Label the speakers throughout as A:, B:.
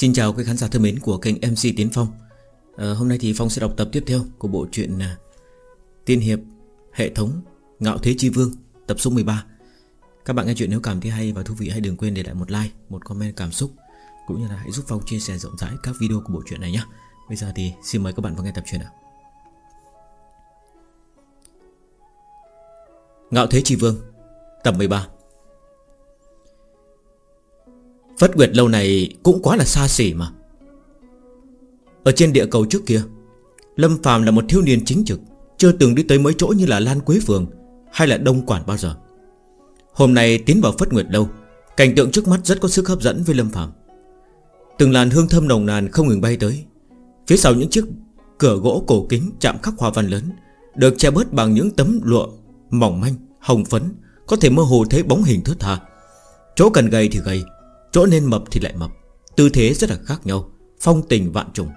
A: Xin chào quý khán giả thân mến của kênh MC Tiến Phong. À, Hôm nay thì Phong sẽ đọc tập tiếp theo của bộ truyện à, Tiên Hiệp Hệ thống Ngạo Thế Chi Vương Tập số 13 Các bạn nghe chuyện nếu cảm thấy hay và thú vị hãy đừng quên để lại một like Một comment cảm xúc Cũng như là hãy giúp Phong chia sẻ rộng rãi các video của bộ truyện này nhé Bây giờ thì xin mời các bạn vào nghe tập truyện nào. Ngạo Thế Chi Vương Tập 13 Phất Nguyệt lâu này cũng quá là xa xỉ mà. Ở trên địa cầu trước kia Lâm Phàm là một thiếu niên chính trực Chưa từng đi tới mấy chỗ như là Lan Quế Phường Hay là Đông Quản bao giờ. Hôm nay tiến vào Phất Nguyệt lâu Cảnh tượng trước mắt rất có sức hấp dẫn với Lâm Phàm. Từng làn hương thơm nồng nàn không ngừng bay tới Phía sau những chiếc cửa gỗ cổ kính chạm khắc hoa văn lớn Được che bớt bằng những tấm lụa mỏng manh, hồng phấn Có thể mơ hồ thấy bóng hình thướt tha. Chỗ cần gầy thì gầy Chỗ nên mập thì lại mập. Tư thế rất là khác nhau. Phong tình vạn trùng.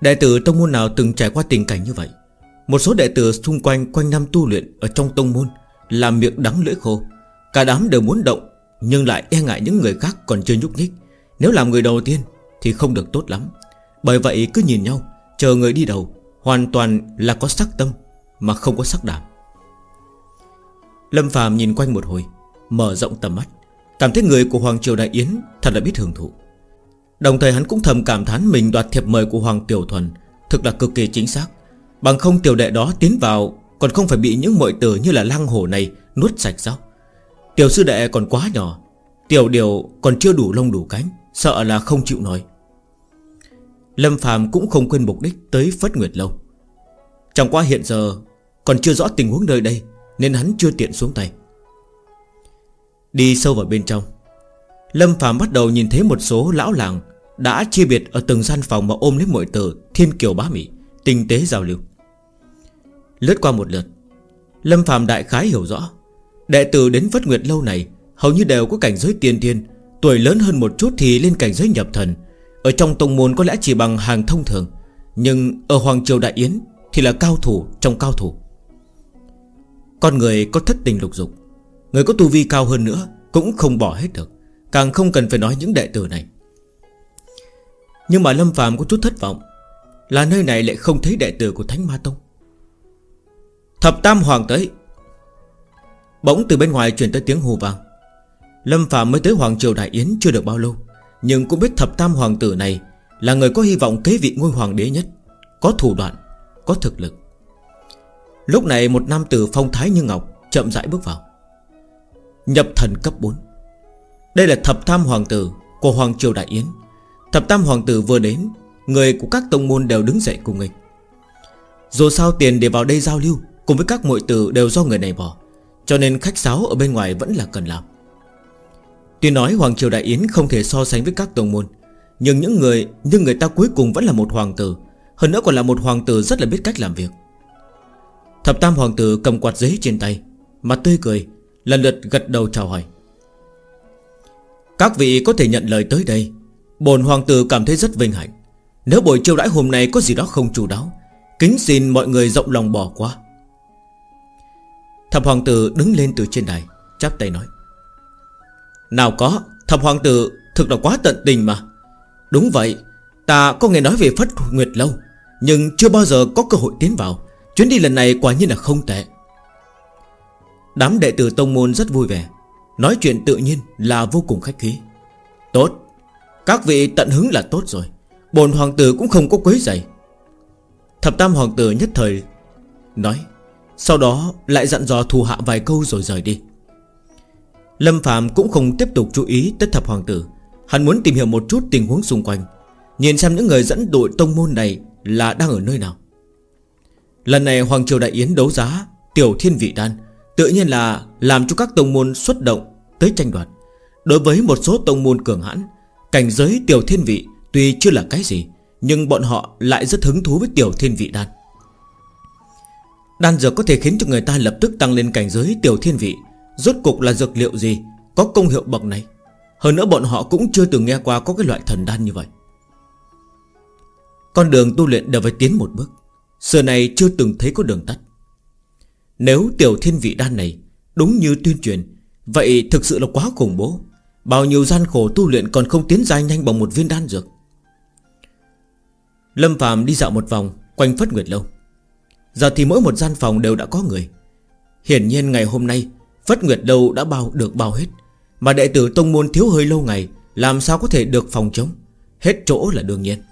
A: Đệ tử tông môn nào từng trải qua tình cảnh như vậy? Một số đệ tử xung quanh Quanh năm tu luyện ở trong tông môn, Làm miệng đắng lưỡi khô. Cả đám đều muốn động, Nhưng lại e ngại những người khác còn chưa nhúc nhích. Nếu làm người đầu tiên thì không được tốt lắm. Bởi vậy cứ nhìn nhau, Chờ người đi đầu, Hoàn toàn là có sắc tâm, Mà không có sắc đảm. Lâm Phàm nhìn quanh một hồi, Mở rộng tầm mắt. Cảm thấy người của Hoàng Triều Đại Yến Thật là biết hưởng thụ. Đồng thời hắn cũng thầm cảm thán mình đoạt thiệp mời của Hoàng Tiểu Thuần Thực là cực kỳ chính xác. Bằng không tiểu đệ đó tiến vào Còn không phải bị những mọi tử như là lăng hổ này Nuốt sạch sao? Tiểu sư đệ còn quá nhỏ, Tiểu điều còn chưa đủ lông đủ cánh, Sợ là không chịu nổi. Lâm Phàm cũng không quên mục đích Tới Phất Nguyệt Lâu. Chẳng qua hiện giờ Còn chưa rõ tình huống nơi đây Nên hắn chưa tiện xuống tay. Đi sâu vào bên trong. Lâm Phạm bắt đầu nhìn thấy một số lão làng Đã chia biệt ở từng gian phòng Mà ôm lấy mọi tử thiên kiều bá mỹ Tinh tế giao lưu. Lướt qua một lượt, Lâm Phạm đại khái hiểu rõ, Đệ tử đến Vất Nguyệt lâu này Hầu như đều có cảnh giới tiên thiên, Tuổi lớn hơn một chút thì lên cảnh giới nhập thần. Ở trong tông môn có lẽ chỉ bằng hàng thông thường, Nhưng ở Hoàng Triều Đại Yến Thì là cao thủ trong cao thủ. Con người có thất tình lục dục Người có tu vi cao hơn nữa Cũng không bỏ hết được, Càng không cần phải nói những đệ tử này. Nhưng mà Lâm phàm có chút thất vọng, Là nơi này lại không thấy đệ tử của Thánh Ma Tông. Thập Tam Hoàng tới. Bỗng từ bên ngoài truyền tới tiếng hù vang. Lâm phàm mới tới Hoàng Triều Đại Yến chưa được bao lâu, Nhưng cũng biết thập tam hoàng tử này Là người có hy vọng kế vị ngôi hoàng đế nhất, Có thủ đoạn, Có thực lực. Lúc này một nam tử phong thái như ngọc Chậm rãi bước vào. Nhập thần cấp 4 Đây là thập tam hoàng tử Của Hoàng Triều Đại Yến. Thập tam hoàng tử vừa đến, Người của các tông môn đều đứng dậy cùng nghịch. Dù sao tiền để vào đây giao lưu Cùng với các muội tử đều do người này bỏ, Cho nên khách sáo ở bên ngoài vẫn là cần làm. Tuy nói Hoàng Triều Đại Yến không thể so sánh với các tông môn, Nhưng những người, Nhưng người ta cuối cùng vẫn là một hoàng tử, Hơn nữa còn là một hoàng tử rất là biết cách làm việc. Thập tam hoàng tử cầm quạt giấy trên tay, Mặt tươi cười Lần lượt gật đầu chào hỏi. Các vị có thể nhận lời tới đây. Bồn hoàng tử cảm thấy rất vinh hạnh. Nếu buổi chiêu đãi hôm nay có gì đó không chủ đáo, Kính xin mọi người rộng lòng bỏ qua. Thập hoàng tử đứng lên từ trên đài, Chắp tay nói. Nào có, Thập hoàng tử, thực là quá tận tình mà. Đúng vậy, Ta có nghe nói về Phất Nguyệt Lâu, Nhưng chưa bao giờ có cơ hội tiến vào. Chuyến đi lần này quả nhiên là không tệ. Đám đệ tử tông môn rất vui vẻ. Nói chuyện tự nhiên là vô cùng khách khí. Tốt. Các vị tận hứng là tốt rồi. Bồn hoàng tử cũng không có quấy giày Thập tam hoàng tử nhất thời Nói, Sau đó lại dặn dò thù hạ vài câu rồi rời đi. Lâm Phạm cũng không tiếp tục chú ý tới thập hoàng tử. Hắn muốn tìm hiểu một chút tình huống xung quanh, Nhìn xem những người dẫn đội tông môn này Là đang ở nơi nào. Lần này Hoàng Triều Đại Yến đấu giá Tiểu Thiên Vị Đan Tự nhiên là làm cho các tông môn xuất động Tới tranh đoạt. Đối với một số tông môn cường hãn, Cảnh giới tiểu thiên vị tuy chưa là cái gì, Nhưng bọn họ lại rất hứng thú với tiểu thiên vị đan. Đan dược có thể khiến cho người ta lập tức tăng lên cảnh giới tiểu thiên vị. Rốt cục là dược liệu gì Có công hiệu bậc này? Hơn nữa bọn họ cũng chưa từng nghe qua có cái loại thần đan như vậy. Con đường tu luyện đều phải tiến một bước. Xưa này chưa từng thấy có đường tắt nếu tiểu thiên vị đan này Đúng như tuyên truyền, Vậy thực sự là quá khủng bố. Bao nhiêu gian khổ tu luyện còn không tiến dài nhanh bằng một viên đan dược. Lâm Phạm đi dạo một vòng, Quanh Phất Nguyệt Lâu. Giờ thì mỗi một gian phòng đều đã có người. Hiển nhiên ngày hôm nay, Phất Nguyệt Lâu đã bao, được bao hết. Mà đệ tử Tông Môn thiếu hơi lâu ngày, Làm sao có thể được phòng chống? Hết chỗ là đương nhiên.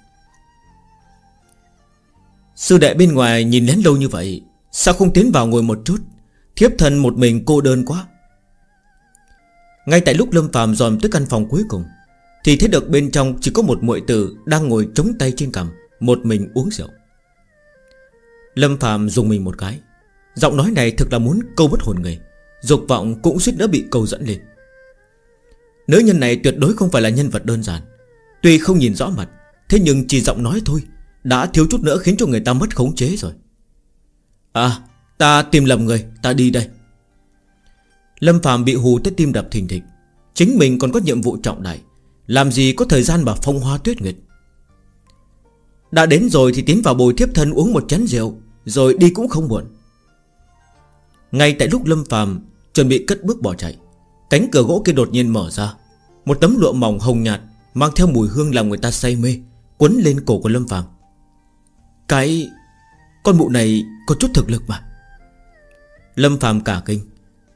A: Sư đệ bên ngoài nhìn lén lâu như vậy Sao không tiến vào ngồi một chút? Thiếp thân một mình cô đơn quá. Ngay tại lúc Lâm Phạm dòm tới căn phòng cuối cùng, Thì thấy được bên trong chỉ có một muội tử Đang ngồi chống tay trên cằm, Một mình uống rượu. Lâm Phạm dùng mình một cái. Giọng nói này thực là muốn câu bất hồn người, Dục vọng cũng suýt nữa bị câu dẫn lên. Nữ nhân này tuyệt đối không phải là nhân vật đơn giản. Tuy không nhìn rõ mặt, Thế nhưng chỉ giọng nói thôi, Đã thiếu chút nữa khiến cho người ta mất khống chế rồi. À ta tìm lầm người, Ta đi đây. Lâm Phạm bị hù tới tim đập thình thịch. Chính mình còn có nhiệm vụ trọng đại. Làm gì có thời gian mà phong hoa tuyết nguyệt Đã đến rồi thì tiến vào bồi thiếp thân uống một chén rượu, Rồi đi cũng không muộn. Ngay tại lúc Lâm Phạm Chuẩn bị cất bước bỏ chạy, Cánh cửa gỗ kia đột nhiên mở ra. Một tấm lụa mỏng hồng nhạt Mang theo mùi hương làm người ta say mê Quấn lên cổ của Lâm Phạm Cái con mụ này có chút thực lực mà. Lâm phàm cả kinh.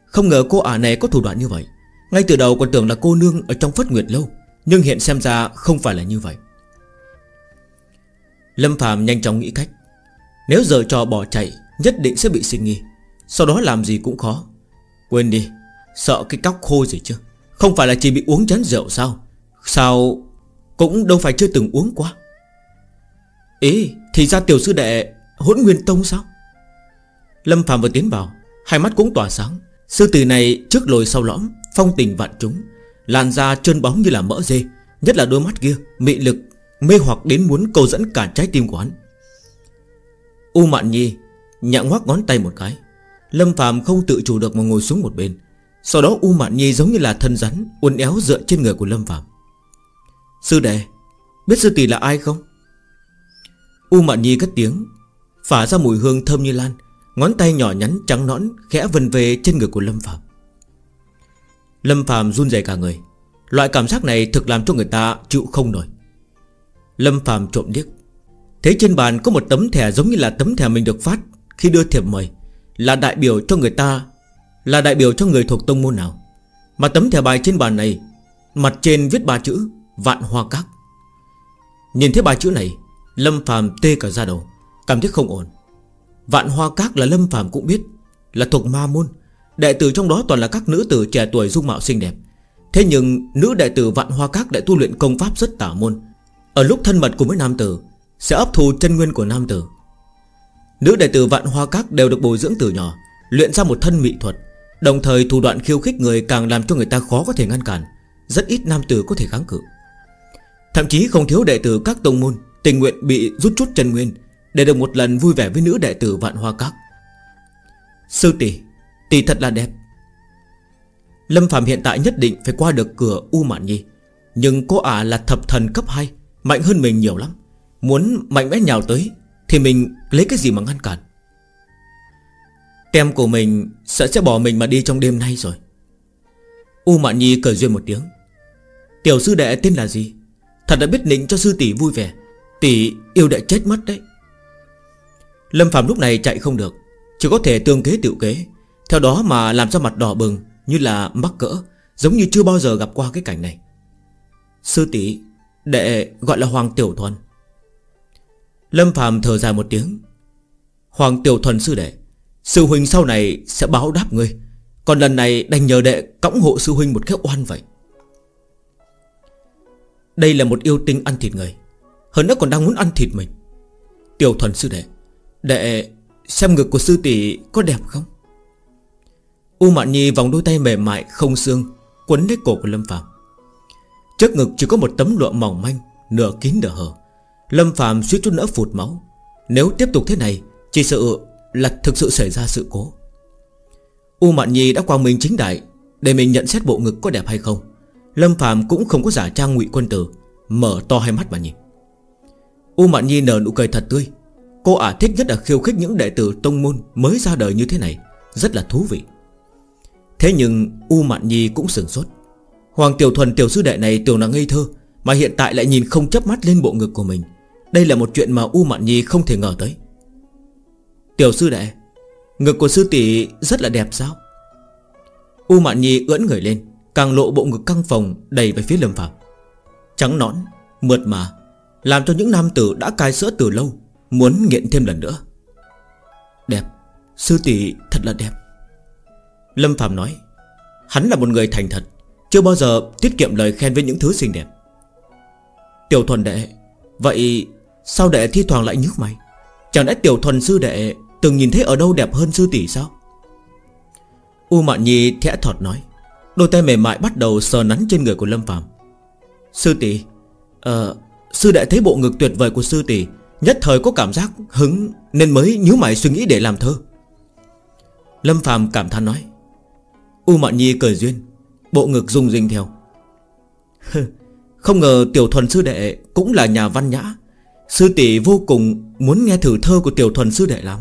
A: Không ngờ cô ả này có thủ đoạn như vậy. Ngay từ đầu còn tưởng là cô nương ở trong phất nguyệt lâu, Nhưng hiện xem ra không phải là như vậy. Lâm phàm nhanh chóng nghĩ cách. Nếu giờ trò bỏ chạy, Nhất định sẽ bị sinh nghi. Sau đó làm gì cũng khó. Quên đi, Sợ cái cóc khô gì chứ? Không phải là chỉ bị uống chén rượu sao? Sao Cũng đâu phải chưa từng uống qua? Ý thì ra tiểu sư đệ Hỗn nguyên tông sao? Lâm Phạm vừa tiến vào, Hai mắt cũng tỏa sáng. Sư tử này trước lồi sau lõm, Phong tình vạn trúng Làn da trơn bóng như là mỡ dê, Nhất là đôi mắt kia, Mị lực, Mê hoặc đến muốn cầu dẫn cả trái tim của hắn. U Mạn Nhi Nhạng ngoác ngón tay một cái. Lâm Phạm không tự chủ được mà ngồi xuống một bên. Sau đó U Mạn Nhi giống như là thân rắn, Uốn éo dựa trên người của Lâm Phạm. Sư đệ, Biết sư tỷ là ai không? U Mạn Nhi cất tiếng Phả ra mùi hương thơm như lan. Ngón tay nhỏ nhắn trắng nõn Khẽ vần về trên người của Lâm Phạm Lâm Phạm run rẩy cả người. Loại cảm giác này thực làm cho người ta chịu không nổi. Lâm Phạm trộm điếc. Thấy trên bàn có một tấm thẻ giống như là tấm thẻ mình được phát Khi đưa thiệp mời. Là đại biểu cho người ta, Là đại biểu cho người thuộc tông môn nào. Mà tấm thẻ bài trên bàn này, Mặt trên viết ba chữ, Vạn Hoa Các. Nhìn thấy ba chữ này, Lâm Phạm tê cả ra đầu. Cảm thấy không ổn. Vạn Hoa Các là Lâm phàm cũng biết, Là thuộc ma môn. Đệ tử trong đó toàn là các nữ tử trẻ tuổi dung mạo xinh đẹp. Thế nhưng, nữ đệ tử Vạn Hoa Các đã tu luyện công pháp rất tả môn. Ở lúc thân mật cùng với nam tử, Sẽ ấp thù chân nguyên của nam tử. Nữ đệ tử Vạn Hoa Các đều được bồi dưỡng từ nhỏ, Luyện ra một thân mỹ thuật. Đồng thời thủ đoạn khiêu khích người càng làm cho người ta khó có thể ngăn cản. Rất ít nam tử có thể kháng cự. Thậm chí không thiếu đệ tử các tông môn Tình nguyện bị rút chút chân nguyên. Để được một lần vui vẻ với nữ đệ tử Vạn Hoa Các. Sư tỷ Tỷ thật là đẹp. Lâm Phạm hiện tại nhất định phải qua được cửa U Mạn Nhi. Nhưng cô ả là thập thần cấp 2 Mạnh hơn mình nhiều lắm. Muốn mạnh mẽ nhào tới Thì mình lấy cái gì mà ngăn cản? Tem của mình Sợ sẽ bỏ mình mà đi trong đêm nay rồi. U Mạn Nhi cười duyên một tiếng. Tiểu sư đệ tên là gì? Thật đã biết nịnh cho sư tỷ vui vẻ. Tỷ yêu đệ chết mất đấy. Lâm Phạm lúc này chạy không được, Chỉ có thể tương kế tiểu kế. Theo đó mà làm ra mặt đỏ bừng, Như là mắc cỡ, Giống như chưa bao giờ gặp qua cái cảnh này. Sư tỷ, Đệ gọi là Hoàng Tiểu Thuần. Lâm Phạm thở dài một tiếng. Hoàng Tiểu Thuần sư đệ, Sư huynh sau này sẽ báo đáp ngươi. Còn lần này đành nhờ đệ cõng hộ sư huynh một cái oan vậy. Đây là một yêu tinh ăn thịt người, Hơn nữa còn đang muốn ăn thịt mình. Tiểu Thuần sư đệ Đệ xem ngực của sư tỷ có đẹp không? U Mạn Nhi vòng đôi tay mềm mại, không xương, Quấn lấy cổ của Lâm Phạm Trước ngực chỉ có một tấm lụa mỏng manh, Nửa kín nửa hở. Lâm Phạm suýt chút nữa phụt máu. Nếu tiếp tục thế này, Chỉ sợ là thực sự xảy ra sự cố. U Mạn Nhi đã quang minh chính đại Để mình nhận xét bộ ngực có đẹp hay không. Lâm Phạm cũng không có giả trang ngụy quân tử, Mở to hai mắt mà nhìn. U Mạn Nhi nở nụ cười thật tươi. Cô ả thích nhất là khiêu khích những đệ tử tông môn Mới ra đời như thế này. Rất là thú vị. Thế nhưng U Mạn Nhi cũng sừng sốt. Hoàng Tiểu Thuần tiểu sư đệ này tưởng là ngây thơ, Mà hiện tại lại nhìn không chấp mắt lên bộ ngực của mình. Đây là một chuyện mà U Mạn Nhi không thể ngờ tới. Tiểu sư đệ, Ngực của sư tỷ rất là đẹp sao? U Mạn Nhi ưỡn người lên, Càng lộ bộ ngực căng phòng đầy về phía Lâm Phạm Trắng nõn, Mượt mà, Làm cho những nam tử đã cai sữa từ lâu Muốn nghiện thêm lần nữa. Đẹp, Sư tỷ thật là đẹp. Lâm Phạm nói, Hắn là một người thành thật, Chưa bao giờ tiết kiệm lời khen với những thứ xinh đẹp. Tiểu thuần đệ, Vậy sao đệ thi thoảng lại nhức mày? Chẳng lẽ tiểu thuần sư đệ Từng nhìn thấy ở đâu đẹp hơn sư tỷ sao? U Mạn Nhi thẽ thọt nói, Đôi tay mềm mại bắt đầu sờ nắn trên người của Lâm Phạm Sư tỷ Ờ Sư đệ thấy bộ ngực tuyệt vời của sư tỷ Nhất thời có cảm giác hứng Nên mới nhíu mày suy nghĩ để làm thơ. Lâm Phàm cảm thán nói U Mạn Nhi cười duyên Bộ ngực rung rinh theo. Không ngờ tiểu thuần sư đệ Cũng là nhà văn nhã Sư tỷ vô cùng muốn nghe thử thơ của tiểu thuần sư đệ làm.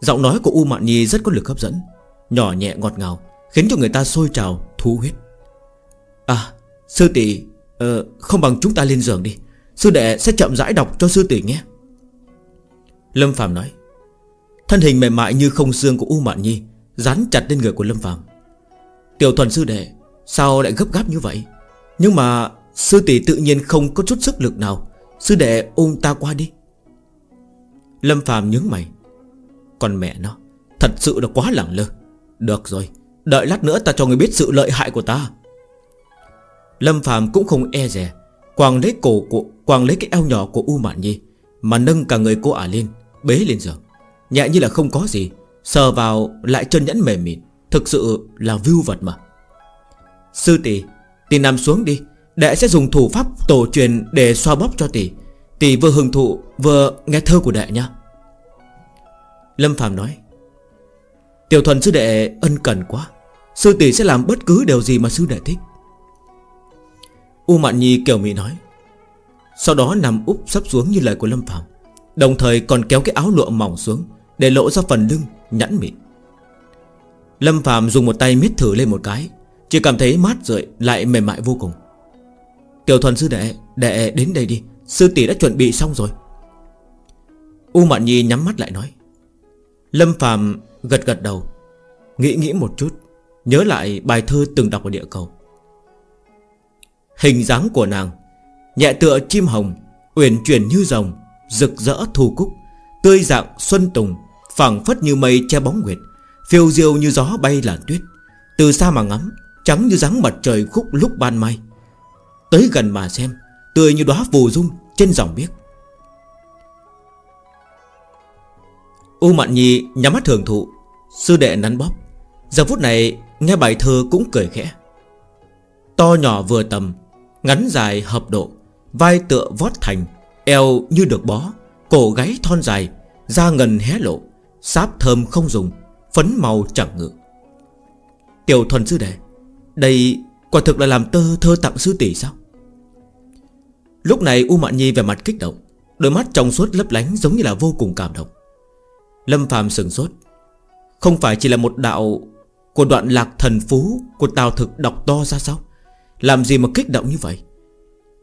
A: Giọng nói của U Mạn Nhi rất có lực hấp dẫn Nhỏ nhẹ ngọt ngào Khiến cho người ta sôi trào thú huyết. À sư tỷ uh, Không bằng chúng ta lên giường đi. Sư đệ sẽ chậm rãi đọc cho sư tỷ nghe. Lâm Phạm nói, Thân hình mềm mại như không xương của U Mạn Nhi Dán chặt lên người của Lâm Phạm Tiểu thuần sư đệ, Sao lại gấp gáp như vậy? Nhưng mà sư tỷ tự nhiên không có chút sức lực nào. Sư đệ ôm ta qua đi. Lâm Phạm nhướng mày. Còn mẹ nó, Thật sự là quá lẳng lơ. Được rồi, Đợi lát nữa ta cho người biết sự lợi hại của ta. Lâm Phạm cũng không e rè Quàng lấy cổ của Quàng lấy cái eo nhỏ của U Mạn Nhi, Mà nâng cả người cô ả lên, Bế lên giường. Nhẹ như là không có gì, Sờ vào lại chân nhẫn mềm mịn, Thực sự là view vật mà. Sư tỷ Tỷ nằm xuống đi, Đệ sẽ dùng thủ pháp tổ truyền để xoa bóp cho tỷ. Tỷ vừa hưởng thụ, vừa nghe thơ của đệ nha Lâm Phạm nói, Tiểu thuần sư đệ ân cần quá, Sư tỷ sẽ làm bất cứ điều gì mà sư đệ thích. U Mạn Nhi kiểu mị nói sau đó nằm úp sắp xuống như lời của Lâm Phạm, Đồng thời còn kéo cái áo lụa mỏng xuống Để lộ ra phần lưng, nhẵn mịn. Lâm Phạm dùng một tay miết thử lên một cái, Chỉ cảm thấy mát rượi, Lại mềm mại vô cùng. Tiểu thuần sư đệ Đệ đến đây đi, Sư tỷ đã chuẩn bị xong rồi. U Mạn Nhi nhắm mắt lại nói. Lâm Phạm gật gật đầu, Nghĩ nghĩ một chút, Nhớ lại bài thơ từng đọc ở địa cầu. Hình dáng của nàng Nhẹ tựa chim hồng, Uyển chuyển như rồng, Rực rỡ thu cúc, Tươi dạng xuân tùng phẳng phất như mây che bóng nguyệt, Phiêu diêu như gió bay làn tuyết, Từ xa mà ngắm, Trắng như dáng mặt trời khúc lúc ban mai. Tới gần mà xem, Tươi như đóa phù dung trên dòng biếc. U Mạn Nhi nhắm mắt thường thụ, Sư đệ nắn bóp. Giờ phút này, nghe bài thơ cũng cười khẽ. To nhỏ vừa tầm, Ngắn dài hợp độ. Vai tựa vót thành, Eo như được bó, Cổ gáy thon dài, Da ngần hé lộ, Sáp thơm không dùng, Phấn màu chẳng ngự. Tiểu thuần sư đệ, Đây quả thực là làm tơ thơ tặng sư tỷ sao? Lúc này U Mạn Nhi về mặt kích động, Đôi mắt trong suốt lấp lánh giống như là vô cùng cảm động. Lâm phàm sừng sốt, Không phải chỉ là một đạo Của đoạn lạc thần phú Của Tào Thực đọc to ra sao? Làm gì mà kích động như vậy?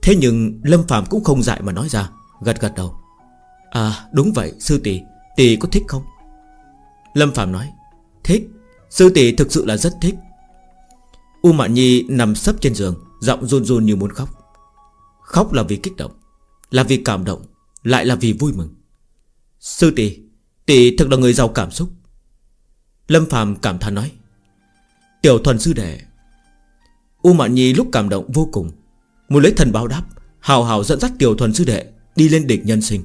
A: Thế nhưng Lâm phàm cũng không dại mà nói ra, Gật gật đầu. À đúng vậy, sư tỷ Tỷ có thích không? Lâm phàm nói, Thích, Sư tỷ thực sự là rất thích. U Mạn Nhi nằm sấp trên giường, Giọng run run như muốn khóc. Khóc là vì kích động, Là vì cảm động, Lại là vì vui mừng. Sư tỷ Tỷ thực là người giàu cảm xúc. Lâm Phạm cảm thán nói, Tiểu thuần sư đệ. U Mạn Nhi lúc cảm động vô cùng Muốn lấy thần báo đáp, Hào hào dẫn dắt tiểu thuần sư đệ Đi lên đỉnh nhân sinh.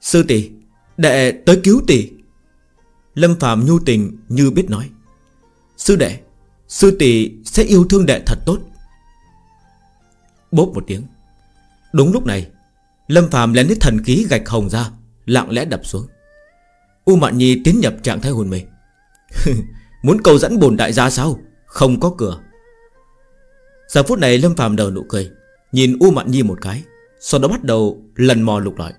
A: Sư tỷ, Đệ tới cứu tỷ. Lâm Phạm nhu tình như biết nói. Sư đệ, Sư tỷ sẽ yêu thương đệ thật tốt. Bốp một tiếng. Đúng lúc này, Lâm Phạm lén lấy thần khí gạch hồng ra, Lặng lẽ đập xuống. U Mạn Nhi tiến nhập trạng thái hồn mê. Muốn cầu dẫn bồn đại gia sao? Không có cửa. Giờ phút này Lâm Phạm đầu nụ cười, Nhìn U Mạn Nhi một cái, Sau đó bắt đầu lần mò lục lọi.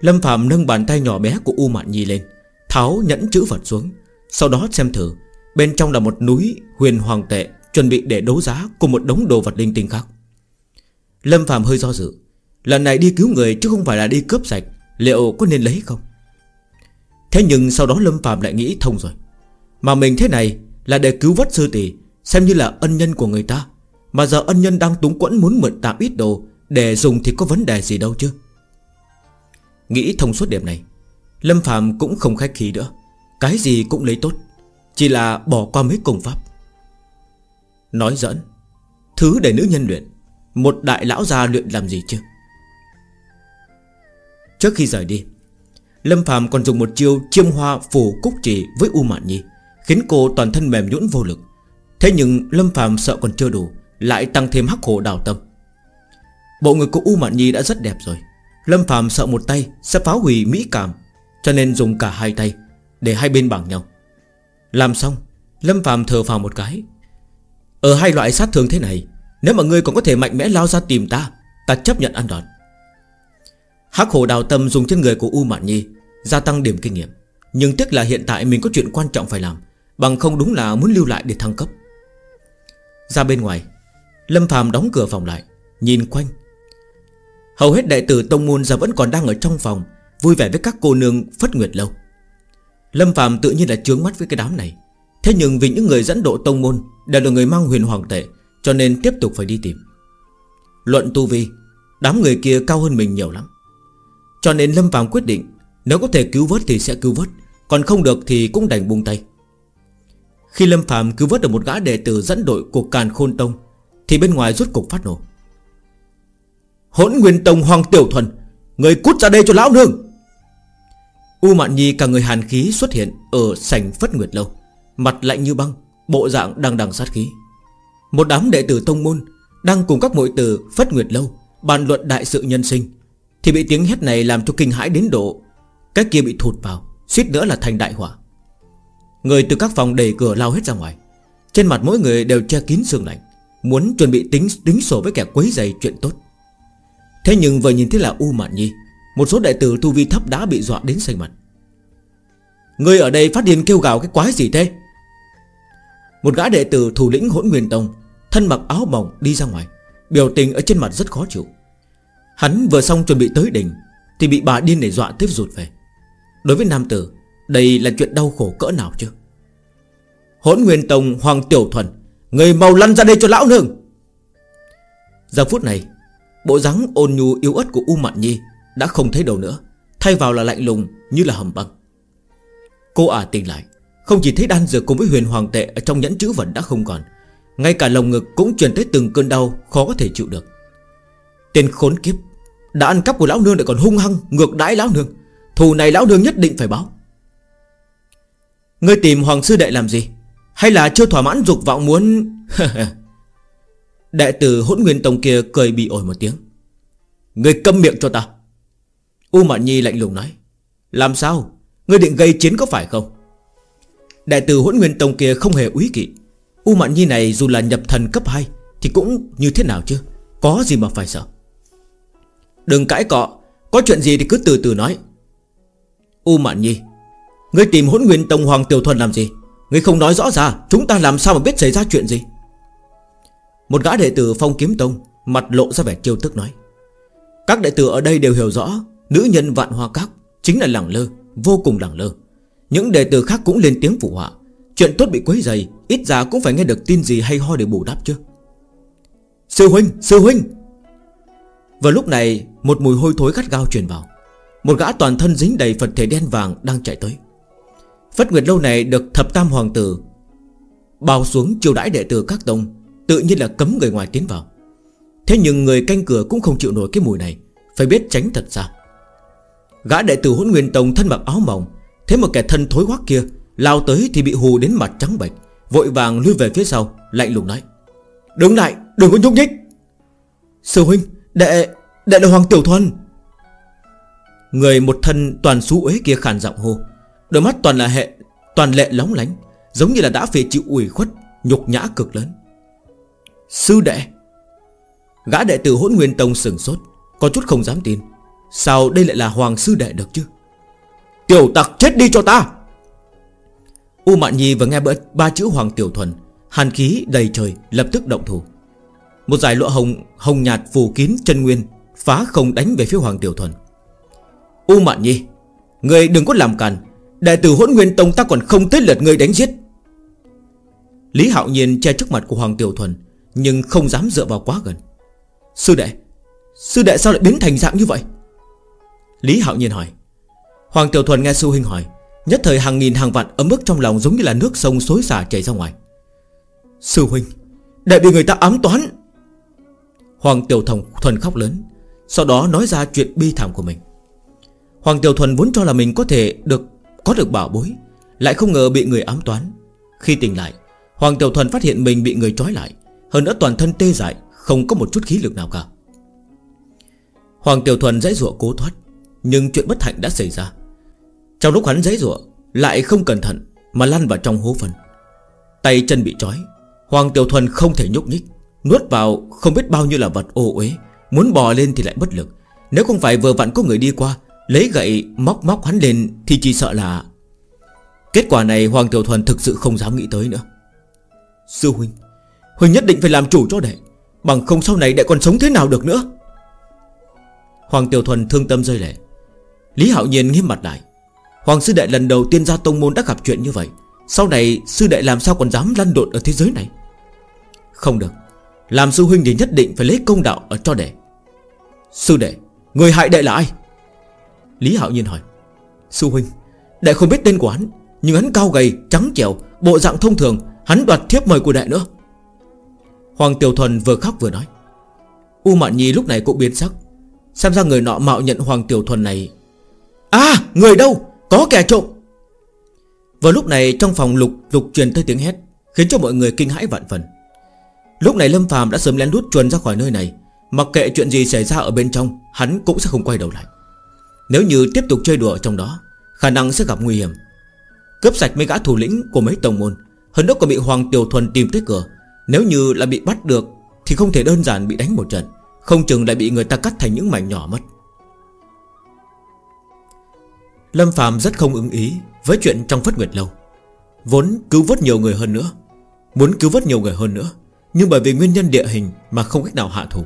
A: Lâm Phạm nâng bàn tay nhỏ bé của U Mạn Nhi lên, Tháo nhẫn chữ vật xuống, Sau đó xem thử, Bên trong là một núi huyền hoàng tệ Chuẩn bị để đấu giá cùng một đống đồ vật linh tinh khác. Lâm Phạm hơi do dự, Lần này đi cứu người chứ không phải là đi cướp sạch, Liệu có nên lấy không? Thế nhưng sau đó Lâm Phạm lại nghĩ thông rồi, Mà mình thế này là để cứu vớt sư tỷ Xem như là ân nhân của người ta. Mà giờ ân nhân đang túng quẫn muốn mượn tạm ít đồ, Để dùng thì có vấn đề gì đâu chứ. Nghĩ thông suốt điểm này, Lâm Phạm cũng không khách khí nữa. Cái gì cũng lấy tốt, Chỉ là bỏ qua mấy công pháp. Nói giỡn, Thứ để nữ nhân luyện, Một đại lão gia luyện làm gì chứ? Trước khi rời đi, Lâm Phạm còn dùng một chiêu chiêm hoa phủ cúc chỉ với U Mạn Nhi, Khiến cô toàn thân mềm nhũn vô lực. Thế nhưng Lâm Phạm sợ còn chưa đủ, Lại tăng thêm hắc hồ đào tâm. Bộ người của U Mạn Nhi đã rất đẹp rồi. Lâm Phạm sợ một tay sẽ phá hủy mỹ cảm, Cho nên dùng cả hai tay Để hai bên bằng nhau. Làm xong, Lâm Phạm thở phào một cái. Ở hai loại sát thương thế này, Nếu mà ngươi còn có thể mạnh mẽ lao ra tìm ta Ta chấp nhận ăn đòn. Hắc hồ đào tâm dùng trên người của U Mạn Nhi Gia tăng điểm kinh nghiệm, Nhưng tiếc là hiện tại mình có chuyện quan trọng phải làm, Bằng không đúng là muốn lưu lại để thăng cấp. Ra bên ngoài, Lâm Phạm đóng cửa phòng lại, Nhìn quanh. Hầu hết đệ tử Tông Môn giờ vẫn còn đang ở trong phòng, Vui vẻ với các cô nương Phất Nguyệt Lâu. Lâm Phạm tự nhiên là chướng mắt với cái đám này. Thế nhưng vì những người dẫn độ Tông Môn Đều là người mang huyền hoàng tệ, Cho nên tiếp tục phải đi tìm. Luận tu vi, Đám người kia cao hơn mình nhiều lắm. Cho nên Lâm Phạm quyết định, Nếu có thể cứu vớt thì sẽ cứu vớt, Còn không được thì cũng đành buông tay. Khi Lâm Phạm cứu vớt được một gã đệ tử dẫn đội của Càn Khôn Tông, Thì bên ngoài rút cục phát nổ. Hỗn Nguyên Tông Hoàng Tiểu Thuần, Người cút ra đây cho lão nương! U Mạn Nhi cả người hàn khí xuất hiện Ở sảnh Phất Nguyệt Lâu, Mặt lạnh như băng, Bộ dạng đang đằng sát khí. Một đám đệ tử tông môn Đang cùng các mội tử Phất Nguyệt Lâu Bàn luận đại sự nhân sinh, Thì bị tiếng hét này làm cho kinh hãi đến độ Cái kia bị thụt vào, Suýt nữa là thành đại hỏa Người từ các phòng đẩy cửa lao hết ra ngoài. Trên mặt mỗi người đều che kín sương lạnh, Muốn chuẩn bị tính tính sổ với kẻ quấy giày chuyện tốt. Thế nhưng vừa nhìn thấy là U Mạn Nhi, Một số đại tử tu vi thấp đã bị dọa đến xanh mặt. Người ở đây phát điên kêu gào cái quái gì thế? Một gã đệ tử thủ lĩnh hỗn nguyên tông, Thân mặc áo mỏng đi ra ngoài, Biểu tình ở trên mặt rất khó chịu. Hắn vừa xong chuẩn bị tới đỉnh, Thì bị bà điên để dọa tiếp rụt về. Đối với nam tử đây là chuyện đau khổ cỡ nào chứ? Hỗn nguyên tông, Hoàng Tiểu Thuần, Người mau lăn ra đây cho lão nương. Giờ phút này, Bộ dáng ôn nhu yếu ớt của U Mạn Nhi Đã không thấy đâu nữa, Thay vào là lạnh lùng như là hầm băng. Cô ả tỉnh lại, Không chỉ thấy đan dược cùng với huyền hoàng tệ Ở trong nhẫn chữ vẫn đã không còn, Ngay cả lồng ngực cũng truyền tới từng cơn đau Khó có thể chịu được. Tên khốn kiếp, Đã ăn cắp của lão nương lại còn hung hăng Ngược đãi lão nương, Thù này lão nương nhất định phải báo. Ngươi tìm hoàng sư đệ làm gì? Hay là chưa thỏa mãn dục vọng muốn? Đệ tử hỗn nguyên tông kia cười bị ổi một tiếng. Ngươi câm miệng cho ta. U Mạn Nhi lạnh lùng nói. Làm sao? Ngươi định gây chiến có phải không? Đệ tử hỗn nguyên tông kia không hề úy kỵ. U Mạn Nhi này dù là nhập thần cấp 2 Thì cũng như thế nào chứ? Có gì mà phải sợ? Đừng cãi cọ. Có chuyện gì thì cứ từ từ nói. U Mạn Nhi Ngươi tìm hỗn nguyên tông Hoàng Tiểu Thuần làm gì? Ngươi không nói rõ ra, Chúng ta làm sao mà biết xảy ra chuyện gì? Một gã đệ tử phong kiếm tông Mặt lộ ra vẻ chiêu tức nói. Các đệ tử ở đây đều hiểu rõ, Nữ nhân vạn hoa các Chính là lẳng lơ, Vô cùng lẳng lơ. Những đệ tử khác cũng lên tiếng phụ họa. Chuyện tốt bị quấy dày Ít ra cũng phải nghe được tin gì hay ho để bù đắp chứ. Sư huynh Sư huynh! Vào lúc này, Một mùi hôi thối gắt gao truyền vào. Một gã toàn thân dính đầy Phật thể đen vàng đang chạy tới. Phất Nguyệt Lâu này được thập tam hoàng tử Bao xuống chiêu đãi đệ tử các tông, Tự nhiên là cấm người ngoài tiến vào. Thế nhưng người canh cửa cũng không chịu nổi cái mùi này, Phải biết tránh thật ra Gã đệ tử hỗn nguyên tông thân mặc áo mỏng, Thế một kẻ thân thối hoắc kia, Lao tới thì bị hù đến mặt trắng bệch, Vội vàng lui về phía sau, Lạnh lùng nói, Đứng lại, đừng có nhúc nhích. Sư huynh, đệ Đệ là Hoàng Tiểu Thuần. Người một thân toàn xú uế kia khàn giọng hô Đôi mắt toàn là hệ Toàn lệ lóng lánh Giống như là đã phải chịu ủy khuất Nhục nhã cực lớn. Sư đệ Gã đệ tử hỗn nguyên tông sừng sốt Có chút không dám tin. Sao đây lại là hoàng sư đệ được chứ? Tiểu tặc chết đi cho ta! U Mạn Nhi vừa nghe ba, ba chữ Hoàng Tiểu Thuần Hàn khí đầy trời lập tức động thủ. Một giải lụa hồng hồng nhạt phủ kín chân nguyên Phá không đánh về phía Hoàng Tiểu Thuần. U Mạn Nhi Người đừng có làm càn Đệ tử hỗn nguyên tông ta còn không tới lượt người đánh giết. Lý Hạo Nhiên che trước mặt của Hoàng Tiểu Thuần, Nhưng không dám dựa vào quá gần. Sư đệ Sư đệ sao lại biến thành dạng như vậy? Lý Hạo Nhiên hỏi. Hoàng Tiểu Thuần nghe sư huynh hỏi, Nhất thời hàng nghìn hàng vạn ấm ức trong lòng giống như là nước sông xối xả chảy ra ngoài. Sư huynh, Đệ bị người ta ám toán. Hoàng Tiểu Thuần Thuần khóc lớn, Sau đó nói ra chuyện bi thảm của mình. Hoàng Tiểu Thuần vốn cho là mình có thể được có được bảo bối, Lại không ngờ bị người ám toán. Khi tỉnh lại, Hoàng Tiểu Thuần phát hiện mình bị người trói lại, Hơn nữa toàn thân tê dại, Không có một chút khí lực nào cả. Hoàng Tiểu Thuần dãy rụa cố thoát, Nhưng chuyện bất hạnh đã xảy ra. Trong lúc hắn dãy rụa Lại không cẩn thận Mà lăn vào trong hố phần Tay chân bị trói, Hoàng Tiểu Thuần không thể nhúc nhích, Nuốt vào không biết bao nhiêu là vật ô uế, Muốn bò lên thì lại bất lực. Nếu không phải vừa vặn có người đi qua Lấy gậy móc móc hắn lên Thì chỉ sợ là Kết quả này Hoàng Tiểu Thuần thực sự không dám nghĩ tới nữa. Sư Huynh Huynh nhất định phải làm chủ cho đệ, Bằng không sau này đệ còn sống thế nào được nữa? Hoàng Tiểu Thuần thương tâm rơi lệ. Lý Hạo Nhiên nghiêm mặt lại. Hoàng Sư Đệ lần đầu tiên ra tông môn đã gặp chuyện như vậy, Sau này Sư Đệ làm sao còn dám lăn đột ở thế giới này? Không được, Làm sư huynh thì nhất định phải lấy công đạo ở cho đệ. Sư Đệ, Người hại đệ là ai? Lý Hạo Nhiên hỏi Sư huynh Đệ không biết tên của hắn Nhưng hắn cao gầy, trắng trẻo Bộ dạng thông thường Hắn đoạt thiếp mời của đệ nữa. Hoàng Tiểu Thuần vừa khóc vừa nói U Mạn Nhi lúc này cũng biến sắc Xem ra người nọ mạo nhận Hoàng Tiểu Thuần này. À người đâu? Có kẻ trộm. Vào lúc này trong phòng lục lục truyền tới tiếng hét Khiến cho mọi người kinh hãi vạn phần. Lúc này Lâm Phàm đã sớm lén lút chuồn ra khỏi nơi này Mặc kệ chuyện gì xảy ra ở bên trong Hắn cũng sẽ không quay đầu lại. Nếu như tiếp tục chơi đùa ở trong đó, Khả năng sẽ gặp nguy hiểm. Cướp sạch mấy gã thủ lĩnh của mấy tổng môn, Hơn nữa còn bị Hoàng Tiểu Thuần tìm tới cửa. Nếu như là bị bắt được, Thì không thể đơn giản bị đánh một trận, Không chừng lại bị người ta cắt thành những mảnh nhỏ mất. Lâm Phạm rất không ứng ý Với chuyện trong Phất Nguyệt Lâu. Vốn cứu vớt nhiều người hơn nữa, Muốn cứu vớt nhiều người hơn nữa, Nhưng bởi vì nguyên nhân địa hình Mà không cách nào hạ thủ.